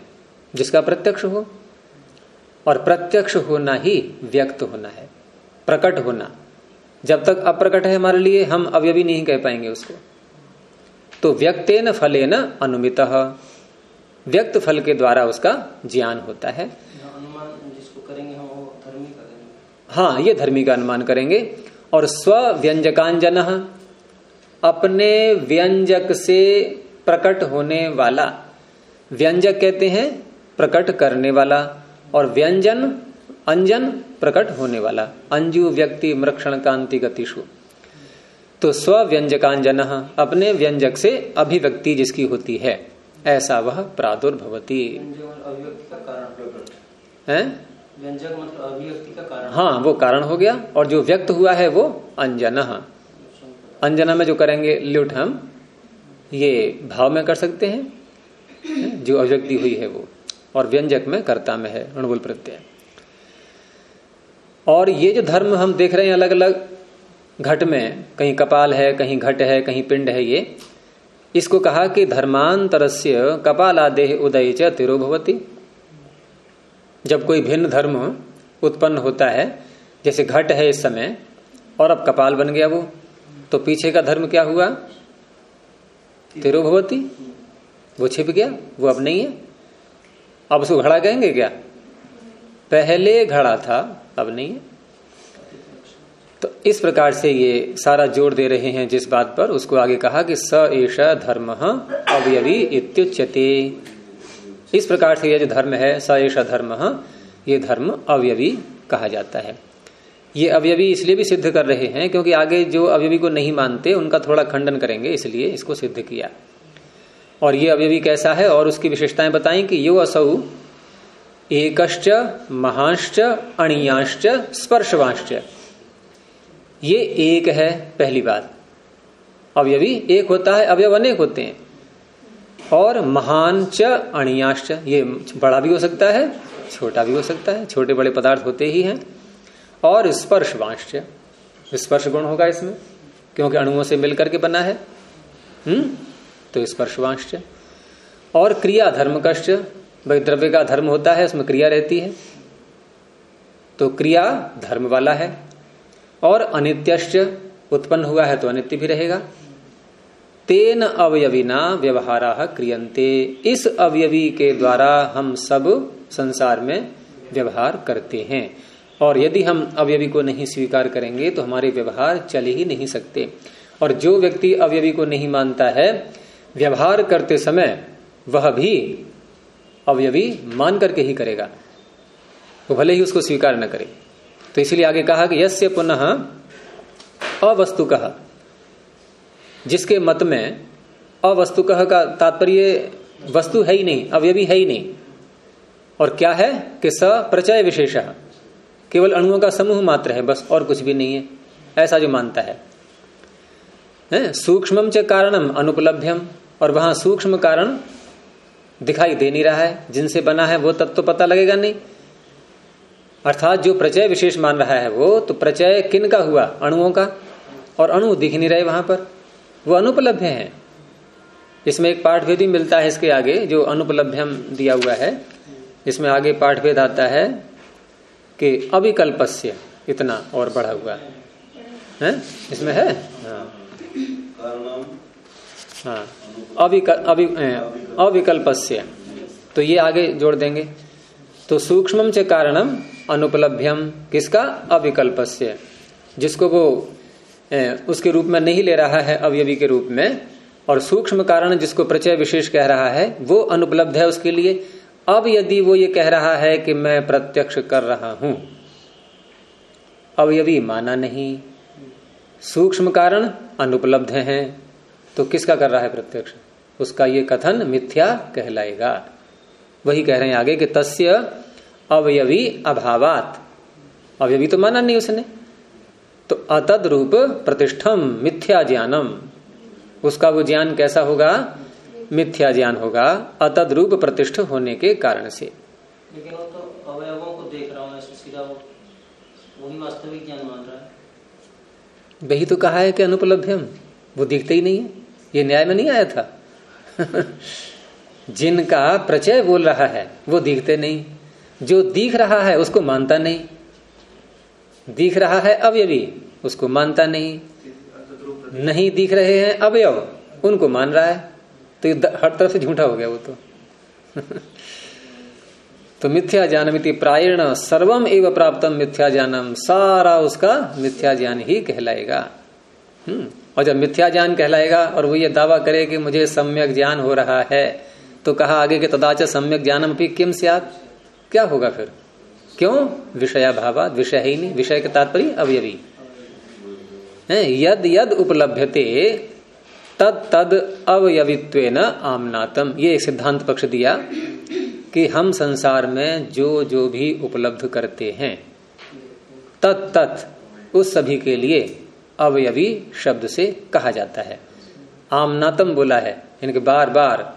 जिसका प्रत्यक्ष हो? और प्रत्यक्ष होना ही व्यक्त होना है प्रकट होना। जब तक अप्रकट है हमारे लिए हम अवयवी नहीं कह पाएँगे उसको। तो व्यक्त व्यक्तेन फलेन अनुमित व्यक्त फल के द्वारा उसका ज्ञान होता है। अनुमान जिसको करेंगे हम वो धर्मी करेंगे। हाँ ये धर्मी का अनुमान करेंगे। और स्व व्यंजकांजन अपने व्यंजक से प्रकट होने वाला व्यंजक कहते हैं प्रकट करने वाला और व्यंजन अंजन प्रकट होने वाला अंजु व्यक्ति मृक्षण कांति गतिशु तो स्व व्यंजकांजन अपने व्यंजक से अभिव्यक्ति जिसकी होती है ऐसा वह प्रादुर्भवती। है? व्यंजक मतलब अभिव्यक्ति का कारण। हाँ वो कारण हो गया और जो व्यक्त हुआ है वो अंजन। अंजना में जो करेंगे ल्युट हम, ये भाव में कर सकते हैं, जो अभिव्यक्ति हुई है वो, और व्यंजक में कर्ता में है अणुबुल प्रत्यय। और ये जो धर्म हम देख रहे हैं अलग अलग घट में, कहीं कपाल है, कहीं घट है, कहीं पिंड है ये, इसको कहा कि धर्मांतर धर्मांतरस्य कपालादेह उदय च तिरोभवती। जब कोई भिन्न धर्म उत्पन्न होता है, जैसे घट है इस समय, और अब कपाल बन गया वो तो पीछे का धर्म क्या हुआ? तिरोभवती? वो छिप गया वो अब नहीं है। अब उसको घड़ा कहेंगे क्या? पहले घड़ा था अब नहीं है। तो इस प्रकार से ये सारा जोड़ दे रहे हैं जिस बात पर उसको आगे कहा कि स एष धर्म अवयवी इत्युच्यते। इस प्रकार से यह जो धर्म है स एष धर्म ये धर्म अवयवी कहा जाता है। ये अवयवी इसलिए भी सिद्ध कर रहे हैं क्योंकि आगे जो अवयवी को नहीं मानते, उनका थोड़ा खंडन करेंगे, इसलिए इसको सिद्ध किया। और ये अवयवी कैसा है? और उसकी विशेषताएँ बताएँ कि यो असौ एकश्च, महाश्च, अणियांश्च, स्पर्शवांश्च। ये एक है पहली बात। अवयवी एक होता है, अवयव अनेक होते हैं। और महान च अणियाश्च, ये बड़ा भी हो सकता है, छोटा भी हो सकता है, छोटे बड़े पदार्थ होते ही हैं। और स्पर्शवांश स्पर्श गुण होगा इसमें, क्योंकि अणुओं से मिलकर के बना है। हम्म? तो स्पर्शवांश और क्रिया धर्म कश्च, भाई द्रव्य का धर्म होता है, उसमें क्रिया रहती है। तो क्रिया धर्म वाला है। और अनित्यश्च उत्पन्न हुआ है तो अनित्य भी रहेगा। तेन अवयविना व्यवहारा क्रियंते इस अवयवी के द्वारा हम सब संसार में व्यवहार करते हैं। और यदि हम अवयवी को नहीं स्वीकार करेंगे तो हमारे व्यवहार चल ही नहीं सकते। और जो व्यक्ति अवयवी को नहीं मानता है, व्यवहार करते समय वह भी अवयवी मान करके ही करेगा। वो भले ही उसको स्वीकार न करे। तो इसलिए आगे कहा कि यस्य पुनः अवस्तु कहा जिसके मत में अवस्तु कह का तात्पर्य वस्तु है ही नहीं, अवयवी है ही नहीं। और क्या है? कि स प्रचय विशेष। केवल अणुओं का समूह मात्र है बस और कुछ भी नहीं है। ऐसा जो मानता है, है? सूक्ष्म च कारणम अनुपलभ्यम और वहाँ सूक्ष्म कारण दिखाई दे नहीं रहा है। जिनसे बना है वो तब तो पता लगेगा नहीं। अर्थात जो प्रचय विशेष मान रहा है वो तो प्रचय किन का हुआ? अणुओं का। और अणु दिख नहीं रहे वहाँ पर। वो अनुपलभ्य है। इसमें एक पाठ भेद मिलता है इसके आगे जो अनुपलभ्यम दिया हुआ है। इसमें आगे पाठभेद आता है कि अविकल्पस्य इतना और बढ़ा हुआ है, है? इसमें है? हाँ। हाँ। अविकल्पस्य। तो ये आगे जोड़ देंगे। तो सूक्ष्म च कारणम अनुपलभ्यम किसका? अविकल्पस्य। जिसको वो उसके रूप में नहीं ले रहा है अवयवी के रूप में और सूक्ष्म कारण जिसको प्रचय विशेष कह रहा है वो अनुपलब्ध है उसके लिए। अब यदि वो ये कह रहा है कि मैं प्रत्यक्ष कर रहा हूँ अवयवी माना नहीं, सूक्ष्म कारण अनुपलब्ध है तो किसका कर रहा है प्रत्यक्ष? उसका ये कथन मिथ्या कहलाएगा। वही कह रहे हैं आगे कि तस्य अवयवी अभावात। अवयवी तो माना नहीं उसने। तो अतद रूप प्रतिष्ठम मिथ्या ज्ञानम। उसका वो ज्ञान कैसा होगा? मिथ्या ज्ञान होगा अतद रूप प्रतिष्ठ होने के कारण से। लेकिन वो तो अवयवों को देख रहा हूँ सीधा वो वही वास्तविक ज्ञान मान रहा है। वही तो कहा है कि अनुपलब्धम वो दिखते ही नहीं है। ये न्याय में नहीं आया था। जिनका प्रचय बोल रहा है वो दिखते नहीं। जो दिख रहा है उसको मानता नहीं। दिख रहा है अवयवी उसको मानता नहीं। नहीं दिख रहे हैं अवयव उनको मान रहा है। तो ये हर तरफ़ से झूठा हो गया वो तो। तो मिथ्या ज्ञानमिति प्रायण सर्वम एवं प्राप्तम मिथ्या ज्ञानम सारा उसका मिथ्या ज्ञान ही कहलाएगा। हम्म और जब मिथ्या ज्ञान कहलाएगा और वो ये दावा करे कि मुझे सम्यक ज्ञान हो रहा है तो कहा आगे के तदाच सम्यक ज्ञानम भी किम से क्या होगा फिर? क्यों? विषयाभाव विषय ही नहीं विषय के तात्पर्य अवयवी। यद यद उपलभ्यते तद तद अवयवित्व न आमनातम। ये एक सिद्धांत पक्ष दिया कि हम संसार में जो जो भी उपलब्ध करते हैं, तत् तत्, उस सभी के लिए अवयवी शब्द से कहा जाता है। आमनातम बोला है इनके बार बार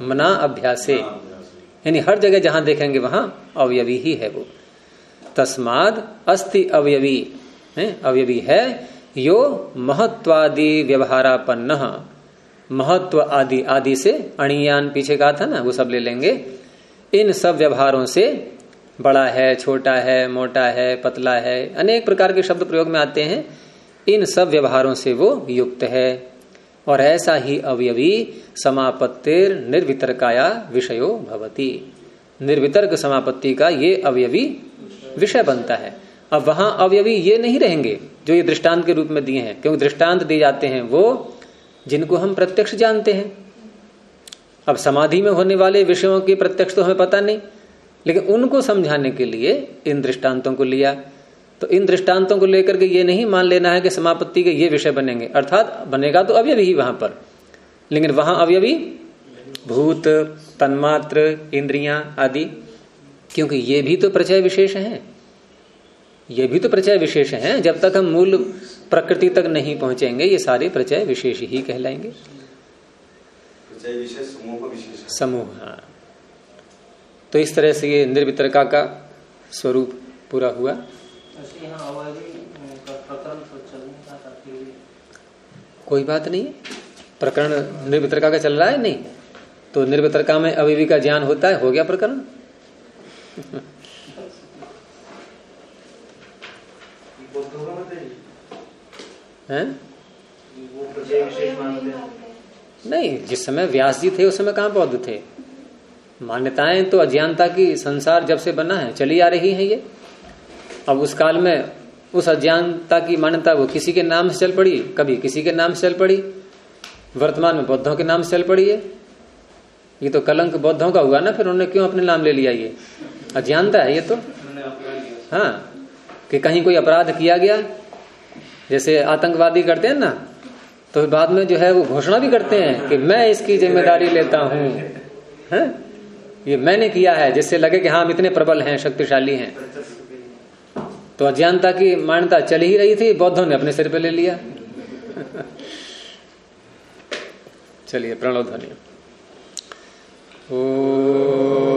मना अभ्यास। यानी हर जगह जहाँ देखेंगे वहाँ अवयवी ही है वो। तस्माद अस्ति अवयवी, है अवयवी है यो महत्वादि व्यवहारापन्न। महत्व आदि आदि से अणियान पीछे कहा था ना, वो सब ले लेंगे। इन सब व्यवहारों से बड़ा है, छोटा है, मोटा है, पतला है, अनेक प्रकार के शब्द प्रयोग में आते हैं। इन सब व्यवहारों से वो युक्त है। और ऐसा ही अवयवी समापत्तिर निर्वितरकाया विषयो भवती। निर्वितर्क समापत्ति का ये अवयवी विषय बनता है। अब वहाँ अवयवी ये नहीं रहेंगे, जो ये दृष्टांत के रूप में दिए हैं, क्योंकि दृष्टांत दिए जाते हैं वो जिनको हम प्रत्यक्ष जानते हैं। अब समाधि में होने वाले विषयों की प्रत्यक्ष तो हमें पता नहीं, लेकिन उनको समझाने के लिए इन दृष्टांतों को लिया। तो इन दृष्टांतों को लेकर के ये नहीं मान लेना है कि समापत्ति के ये विषय बनेंगे। अर्थात बनेगा तो अवयवी ही वहाँ पर, लेकिन वहाँ अवयवी भूत, तन्मात्र, इंद्रिया आदि, क्योंकि ये भी तो प्रचय विशेष हैं। ये भी तो प्रचय विशेष हैं। जब तक हम मूल प्रकृति तक नहीं पहुँचेंगे ये सारे प्रचय विशेष ही कहलाएँगे। समूह हाँ। तो इस तरह से ये निर्वितरका का स्वरूप पूरा हुआ। कोई बात नहीं। प्रकरण निर्वितरका का चल रहा है? नहीं। तो निर्वितरका में अविवी का ज्ञान होता है? हो गया प्रकरण बौद्धों का मत है? नहीं, जिस समय व्यास जी थे, उस समय कहाँ बौद्ध थे? मान्यताएँ तो अज्ञानता की संसार जब से बना है, चली आ रही है ये। अब उस काल में उस अज्ञानता की मान्यता वो किसी के नाम से चल पड़ी? कभी किसी के नाम से चल पड़ी? वर्तमान में बौद्धों के नाम से चल पड़ी है ये तो कलंक बौद्धों का हुआ ना, फिर उन्होंने क्यों अपने नाम ले लिया ये? अज्ञानता है ये तो। हाँ। कि कहीं कोई अपराध किया गया? जैसे आतंकवादी करते हैं ना तो बाद में जो है वो घोषणा भी करते हैं कि मैं इसकी ज़िम्मेदारी लेता हूँ। हैं? ये मैंने किया है, जिससे लगे कि हाँ हम इतने प्रबल हैं, शक्तिशाली हैं। तो अज्ञानता की मान्यता चल ही रही थी, बौद्धों ने अपने सिर पे ले लिया। चलिए, प्रणव ध्वनि। ओ